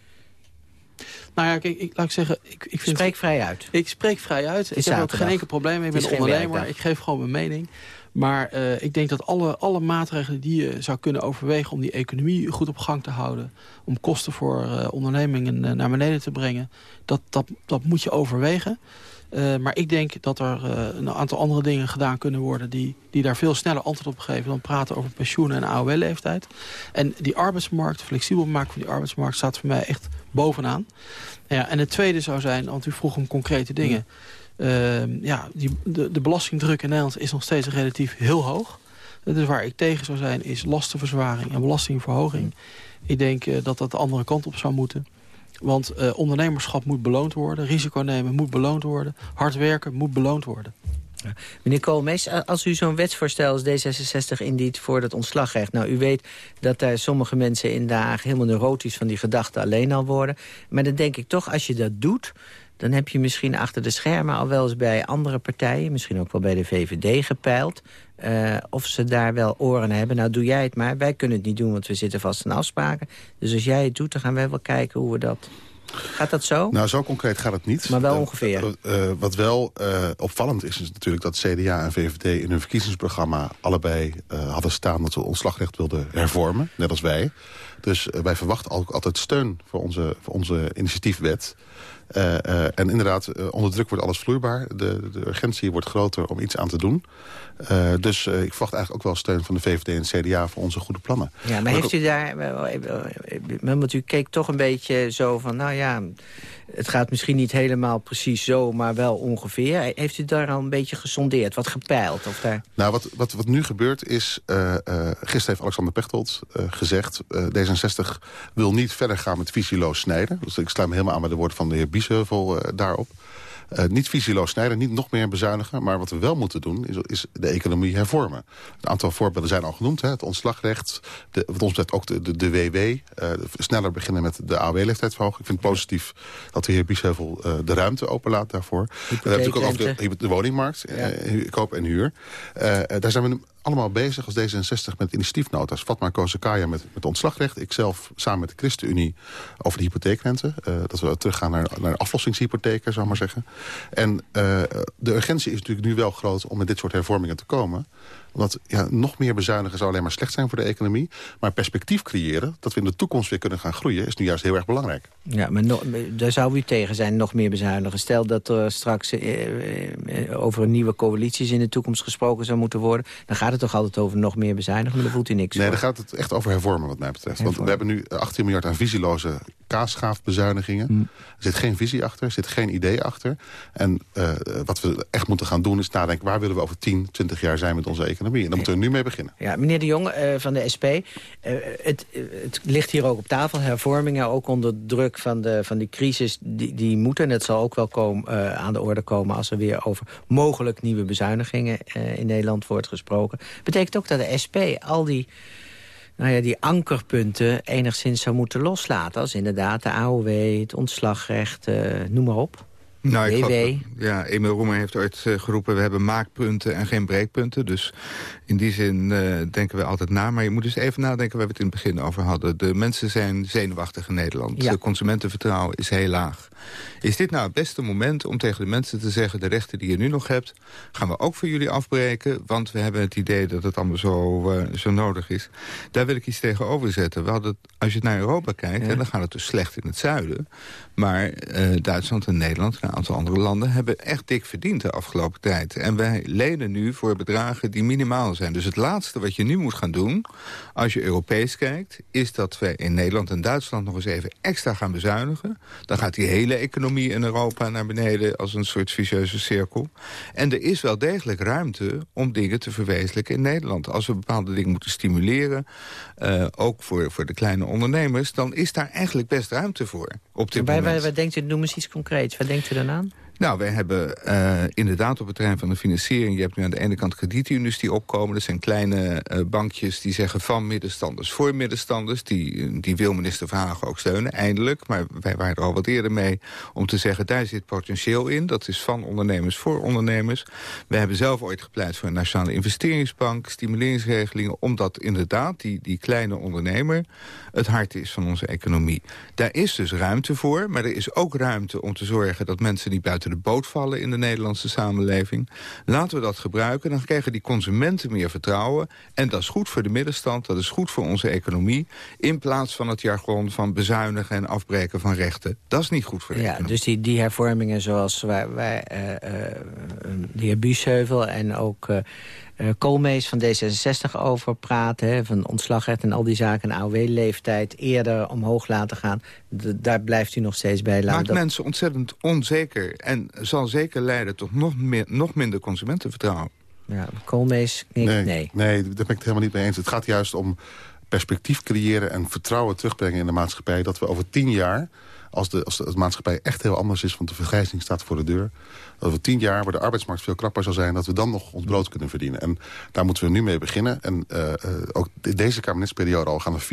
nou ja, kijk, ik, laat ik zeggen... Ik, ik vind, spreek vrij uit. Ik spreek vrij uit. Ik heb ook geen enkel probleem. Ik ben ondernemer. Ik geef gewoon mijn mening. Maar uh, ik denk dat alle, alle maatregelen die je zou kunnen overwegen... om die economie goed op gang te houden... om kosten voor uh, ondernemingen uh, naar beneden te brengen... dat, dat, dat moet je overwegen. maar ik denk dat er een aantal andere dingen gedaan kunnen worden... Die, die daar veel sneller antwoord op geven... dan praten over pensioen en AOW-leeftijd. En die arbeidsmarkt, flexibel maken van die arbeidsmarkt... staat voor mij echt bovenaan. Ja, en het tweede zou zijn, want u vroeg om concrete dingen... Uh, ja, die, de, de belastingdruk in Nederland is nog steeds relatief heel hoog. Dus waar ik tegen zou zijn is lastenverzwaring en belastingverhoging. Ik denk uh, dat dat de andere kant op zou moeten. Want uh, ondernemerschap moet beloond worden. Risico nemen moet beloond worden. Hard werken moet beloond worden. Ja. Meneer Koolmees, als u zo'n wetsvoorstel als D66 indient voor het ontslagrecht... nou, u weet dat daar sommige mensen in de Haag helemaal neurotisch van die gedachten alleen al worden. Maar dan denk ik toch, als je dat doet... dan heb je misschien achter de schermen al wel eens bij andere partijen... misschien ook wel bij de VVD gepeild... Uh, of ze daar wel oren hebben. Nou, doe jij het maar. Wij kunnen het niet doen, want we zitten vast aan afspraken. Dus als jij het doet, dan gaan wij wel kijken hoe we dat... Gaat dat zo? Nou, zo concreet gaat het niet. Maar wel ongeveer. Uh, uh, wat wel opvallend is, is natuurlijk dat CDA en VVD... in hun verkiezingsprogramma allebei hadden staan... dat ze ontslagrecht wilden hervormen, net als wij. Dus wij verwachten ook altijd steun voor onze, voor onze initiatiefwet... Uh, uh, en inderdaad, uh, onder druk wordt alles vloeibaar. De, de urgentie wordt groter om iets aan te doen. dus ik verwacht eigenlijk ook wel steun van de VVD en CDA... voor onze goede plannen. Ja, maar, maar heeft u daar... Want u keek toch een beetje zo van... nou ja, het gaat misschien niet helemaal precies zo, maar wel ongeveer. Heeft u daar al een beetje gesondeerd, wat gepeild? Of daar... Nou, wat, wat, wat nu gebeurt is... gisteren heeft Alexander Pechtold gezegd... D66 wil niet verder gaan met visieloos snijden. Dus ik sluit me helemaal aan bij de woorden van de heer Biesheuvel uh, daarop. Uh, niet visieloos snijden, niet nog meer bezuinigen. Maar wat we wel moeten doen, is, is de economie hervormen. Een aantal voorbeelden zijn al genoemd. Hè. Het ontslagrecht, de, wat ons betreft ook de, de, de WW. Uh, sneller beginnen met de AOW-leeftijd verhogen. Ik vind het positief dat de heer Biesheuvel uh, de ruimte openlaat daarvoor. We hebben natuurlijk ook over de, de woningmarkt, ja. koop en huur. daar zijn we allemaal bezig als D66 met initiatiefnota's. Fatma Kozakaya met, met ontslagrecht. Ikzelf samen met de ChristenUnie over de hypotheekrente. Uh, dat we teruggaan naar, naar aflossingshypotheken, zou maar zeggen. En uh, de urgentie is natuurlijk nu wel groot om met dit soort hervormingen te komen omdat ja, nog meer bezuinigen zou alleen maar slecht zijn voor de economie. Maar perspectief creëren, dat we in de toekomst weer kunnen gaan groeien... is nu juist heel erg belangrijk. Ja, maar no, daar zou u tegen zijn, nog meer bezuinigen. Stel dat er straks eh, eh, over nieuwe coalities in de toekomst gesproken zou moeten worden... dan gaat het toch altijd over nog meer bezuinigen, maar daar voelt u niks Nee, voor. dan gaat het echt over hervormen wat mij betreft. Want we hebben nu 18 miljard aan visieloze kaasschaafbezuinigingen. Hm. Er zit geen visie achter, er zit geen idee achter. En uh, wat we echt moeten gaan doen is nadenken... waar willen we over 10, 20 jaar zijn met onze economie? Daar moeten we nu mee beginnen. Ja, meneer de Jong uh, van de SP, uh, het, het, ligt hier ook op tafel. Hervormingen, ook onder druk van, de, van die crisis, die, die moeten. En het zal ook wel komen, uh, aan de orde komen als er weer over mogelijk nieuwe bezuinigingen in Nederland wordt gesproken. Betekent ook dat de SP al die nou ja, die ankerpunten enigszins zou moeten loslaten. Als inderdaad de AOW, het ontslagrecht, noem maar op. Nou, ik geloof, ja, Emil Roemer heeft ooit uh, geroepen... we hebben maakpunten en geen breekpunten. Dus in die zin uh, denken we altijd na. Maar je moet dus even nadenken waar we het in het begin over hadden. De mensen zijn zenuwachtig in Nederland. Ja. De consumentenvertrouwen is heel laag. Is dit nou het beste moment om tegen de mensen te zeggen... de rechten die je nu nog hebt, gaan we ook voor jullie afbreken... want we hebben het idee dat het allemaal zo, uh, zo nodig is. Daar wil ik iets tegenover zetten. We hadden, als je naar Europa kijkt, ja. dan gaat het dus slecht in het zuiden. Maar Duitsland en Nederland een aantal andere landen hebben echt dik verdiend de afgelopen tijd. En wij lenen nu voor bedragen die minimaal zijn. Dus het laatste wat je nu moet gaan doen, als je Europees kijkt... is dat we in Nederland en Duitsland nog eens even extra gaan bezuinigen. Dan gaat die hele economie in Europa naar beneden als een soort vicieuze cirkel. En er is wel degelijk ruimte om dingen te verwezenlijken in Nederland. Als we bepaalde dingen moeten stimuleren, uh, ook voor, voor de kleine ondernemers... dan is daar eigenlijk best ruimte voor op dit Bij, moment. Waar denkt u, noem eens iets concreets. Waar denkt u dan aan? Nou, wij hebben uh, inderdaad op het terrein van de financiering... je hebt nu aan de ene kant kredietunies die opkomen. Dat zijn kleine uh, bankjes die zeggen van middenstanders voor middenstanders. Die, die wil minister Verhagen ook steunen, eindelijk. Maar wij waren er al wat eerder mee om te zeggen... daar zit potentieel in. Dat is van ondernemers voor ondernemers. We hebben zelf ooit gepleit voor een nationale investeringsbank... stimuleringsregelingen, omdat inderdaad die, die kleine ondernemer... het hart is van onze economie. Daar is dus ruimte voor, maar er is ook ruimte om te zorgen... dat mensen niet buiten de boot vallen in de Nederlandse samenleving. Laten we dat gebruiken, dan krijgen die consumenten meer vertrouwen. En dat is goed voor de middenstand, dat is goed voor onze economie. In plaats van het jargon van bezuinigen en afbreken van rechten. Dat is niet goed voor de ja, economie. Dus die, die hervormingen zoals wij, wij uh, uh, de heer Biesheuvel en ook... Uh, uh, Koolmees van D66 over praten. Hè, van ontslagrecht en al die zaken. AOW-leeftijd eerder omhoog laten gaan. daar blijft u nog steeds bij. Laten Maakt mensen ontzettend onzeker. En zal zeker leiden tot nog, meer, nog minder consumentenvertrouwen. Ja, Koolmees, nee, nee. Nee, daar ben ik het helemaal niet mee eens. Het gaat juist om perspectief creëren en vertrouwen terugbrengen in de maatschappij. Dat we over tien jaar, als de, als de, maatschappij echt heel anders is... want de vergrijzing staat voor de deur dat over tien jaar, waar de arbeidsmarkt veel knapper zal zijn... dat we dan nog ons brood kunnen verdienen. En daar moeten we nu mee beginnen. En uh, ook in deze kabinetsperiode al gaan er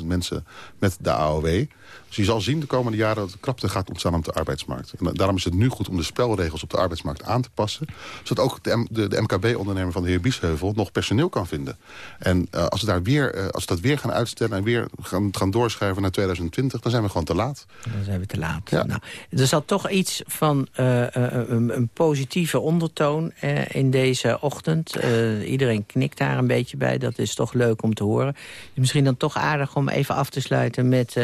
450.000 mensen met de AOW. Dus je zal zien de komende jaren dat de krapte gaat ontstaan op de arbeidsmarkt. En daarom is het nu goed om de spelregels op de arbeidsmarkt aan te passen. Zodat ook de, de, de MKB-ondernemer van de heer Biesheuvel nog personeel kan vinden. En uh, als, we daar weer, uh, als we dat weer gaan uitstellen en weer gaan, gaan doorschuiven naar 2020... dan zijn we gewoon te laat. Dan zijn we te laat. Ja. Nou, er zat toch iets van uh, een, een, positieve ondertoon in deze ochtend. iedereen knikt daar een beetje bij. Dat is toch leuk om te horen. Misschien dan toch aardig om even af te sluiten met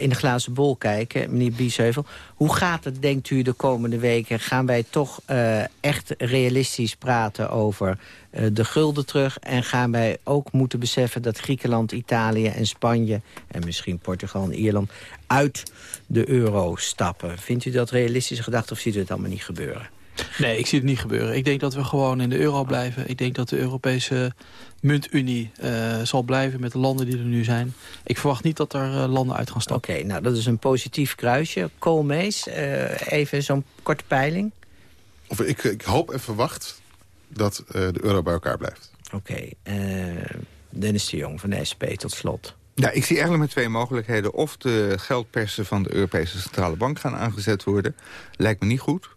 in de glazen bol kijken. Meneer Biesheuvel, hoe gaat het, denkt u, de komende weken? Gaan wij toch echt realistisch praten over de gulden terug? En gaan wij ook moeten beseffen dat Griekenland, Italië en Spanje... en misschien Portugal en Ierland uit de euro stappen. Vindt u dat realistische gedachte of ziet u het allemaal niet gebeuren? Nee, ik zie het niet gebeuren. Ik denk dat we gewoon in de euro blijven. Ik denk dat de Europese muntunie uh, zal blijven met de landen die er nu zijn. Ik verwacht niet dat er uh, landen uit gaan stappen. Oké, nou dat is een positief kruisje. Koolmees, uh, even zo'n korte peiling. Of ik, ik hoop en verwacht dat de euro bij elkaar blijft. Oké, Dennis de Jong van de SP tot slot. Ja, ik zie eigenlijk met twee mogelijkheden. Of de geldpersen van de Europese Centrale Bank gaan aangezet worden. Lijkt me niet goed.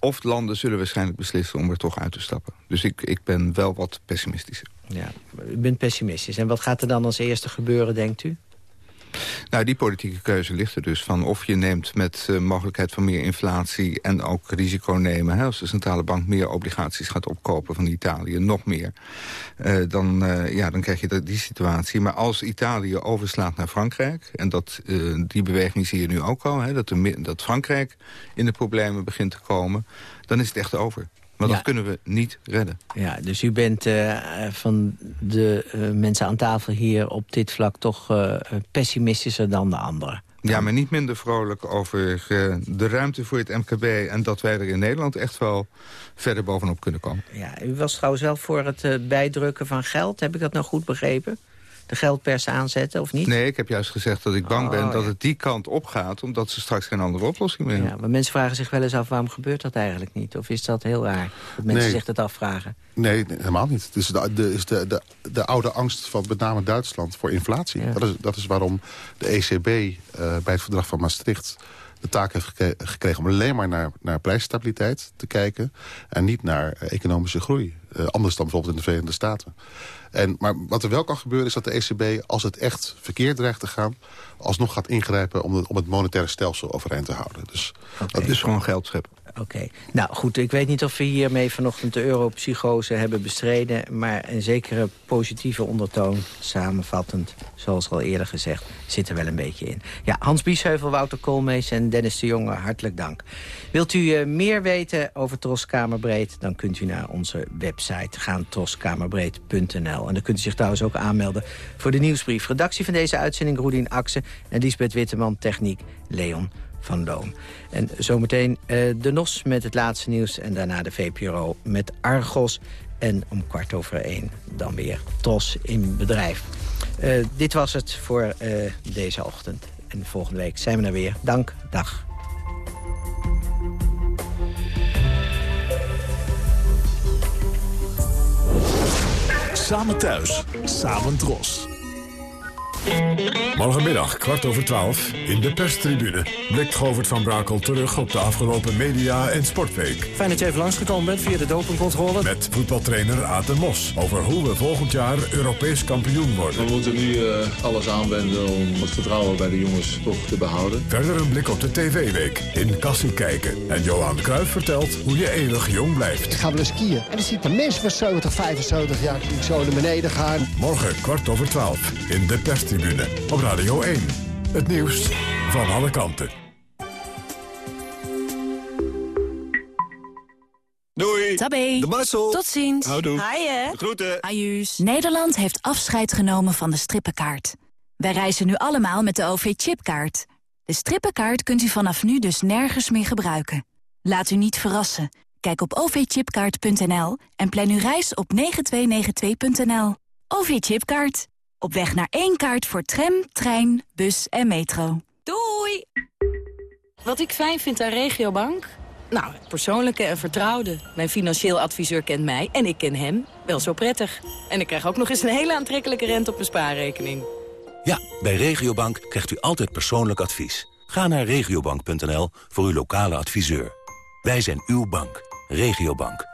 Of landen zullen waarschijnlijk beslissen om er toch uit te stappen. Dus ik, ik ben wel wat pessimistischer. Ja, u bent pessimistisch. En wat gaat er dan als eerste gebeuren, denkt u? Nou, die politieke keuze ligt er dus van of je neemt met uh, mogelijkheid van meer inflatie en ook risico nemen. Hè, als de centrale bank meer obligaties gaat opkopen van Italië, nog meer. Uh, dan, uh, ja, dan krijg je die situatie. Maar als Italië overslaat naar Frankrijk, en dat, die beweging zie je nu ook al, hè, dat, dat Frankrijk in de problemen begint te komen, dan is het echt over. Maar dat kunnen we niet redden. Ja, dus u bent uh, van de uh, mensen aan tafel hier op dit vlak toch uh, pessimistischer dan de anderen. Ja, maar niet minder vrolijk over de ruimte voor het MKB... en dat wij er in Nederland echt wel verder bovenop kunnen komen. Ja, u was trouwens wel voor het bijdrukken van geld. Heb ik dat nou goed begrepen? De geldpers aanzetten, of niet? Nee, ik heb juist gezegd dat ik bang ben oh, dat het die kant op gaat... omdat ze straks geen andere oplossing meer hebben. Ja, maar mensen vragen zich wel eens af, waarom gebeurt dat eigenlijk niet? Of is dat heel raar, dat mensen zich dat afvragen? Nee, helemaal niet. Het is de, de, de, de, de oude angst van met name Duitsland voor inflatie. Dat, is, dat is waarom de ECB uh, eh, bij het verdrag van Maastricht de taak heeft gekregen om alleen maar naar, naar prijsstabiliteit te kijken... en niet naar eh, economische groei. Uh, anders dan bijvoorbeeld in de Verenigde Staten. En, maar wat er wel kan gebeuren is dat de ECB, als het echt verkeerd dreigt te gaan... alsnog gaat ingrijpen om, de, om het monetaire stelsel overeind te houden. Dus dat is gewoon geld scheppen. Oké. Nou goed, ik weet niet of we hiermee vanochtend de europsychose hebben bestreden... maar een zekere positieve ondertoon, samenvattend, zoals al eerder gezegd... zit er wel een beetje in. Ja, Hans Biesheuvel, Wouter Koolmees en Dennis de Jonge, hartelijk dank. Wilt u uh, meer weten over Troskamerbreed... dan kunt u naar onze website gaan, troskamerbreed.nl. En dan kunt u zich trouwens ook aanmelden voor de nieuwsbrief. Redactie van deze uitzending, Roedien Akse en Lisbeth Witteman, techniek Leon van Loon. En zometeen uh, de NOS met het laatste nieuws... en daarna de VPRO met Argos. En om kwart over één dan weer TROS in bedrijf. Uh, dit was het voor uh, deze ochtend. En volgende week zijn we er weer. Dank, dag. Samen thuis, samen Tros. Morgenmiddag, kwart over twaalf, in de perstribune... blikt Govert van Brakel terug op de afgelopen media- en sportweek. Fijn dat je even langsgekomen bent via de dopingcontrole. Met voetbaltrainer Aten Mos over hoe we volgend jaar Europees kampioen worden. We moeten nu uh, alles aanwenden om het vertrouwen bij de jongens toch te behouden. Verder een blik op de TV-week in Kassie kijken. En Johan Cruijff vertelt hoe je eeuwig jong blijft. Ik ga wel eens skiën. En dan zie ik mensen van 70, 75 jaar zo naar beneden gaan. Morgen kwart over twaalf in de perstribune op Radio 1. Het nieuws van alle kanten. Doei! Tabé. De Marcel. Tot ziens. Houdoe. Haaien. Groeten. Ajuus. Nederland heeft afscheid genomen van de strippenkaart. Wij reizen nu allemaal met de OV-chipkaart. De strippenkaart kunt u vanaf nu dus nergens meer gebruiken. Laat u niet verrassen. Kijk op ovchipkaart.nl en plan uw reis op 9292.nl. OV-chipkaart. Op weg naar één kaart voor tram, trein, bus en metro. Doei! Wat ik fijn vind aan Regiobank? Nou, het persoonlijke en vertrouwde. Mijn financieel adviseur kent mij en ik ken hem wel zo prettig. En ik krijg ook nog eens een hele aantrekkelijke rente op mijn spaarrekening. Ja, bij Regiobank krijgt u altijd persoonlijk advies. Ga naar regiobank.nl voor uw lokale adviseur. Wij zijn uw bank. Regiobank.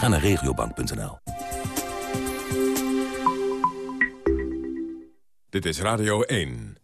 Ga naar regiobank.nl. Dit is Radio 1.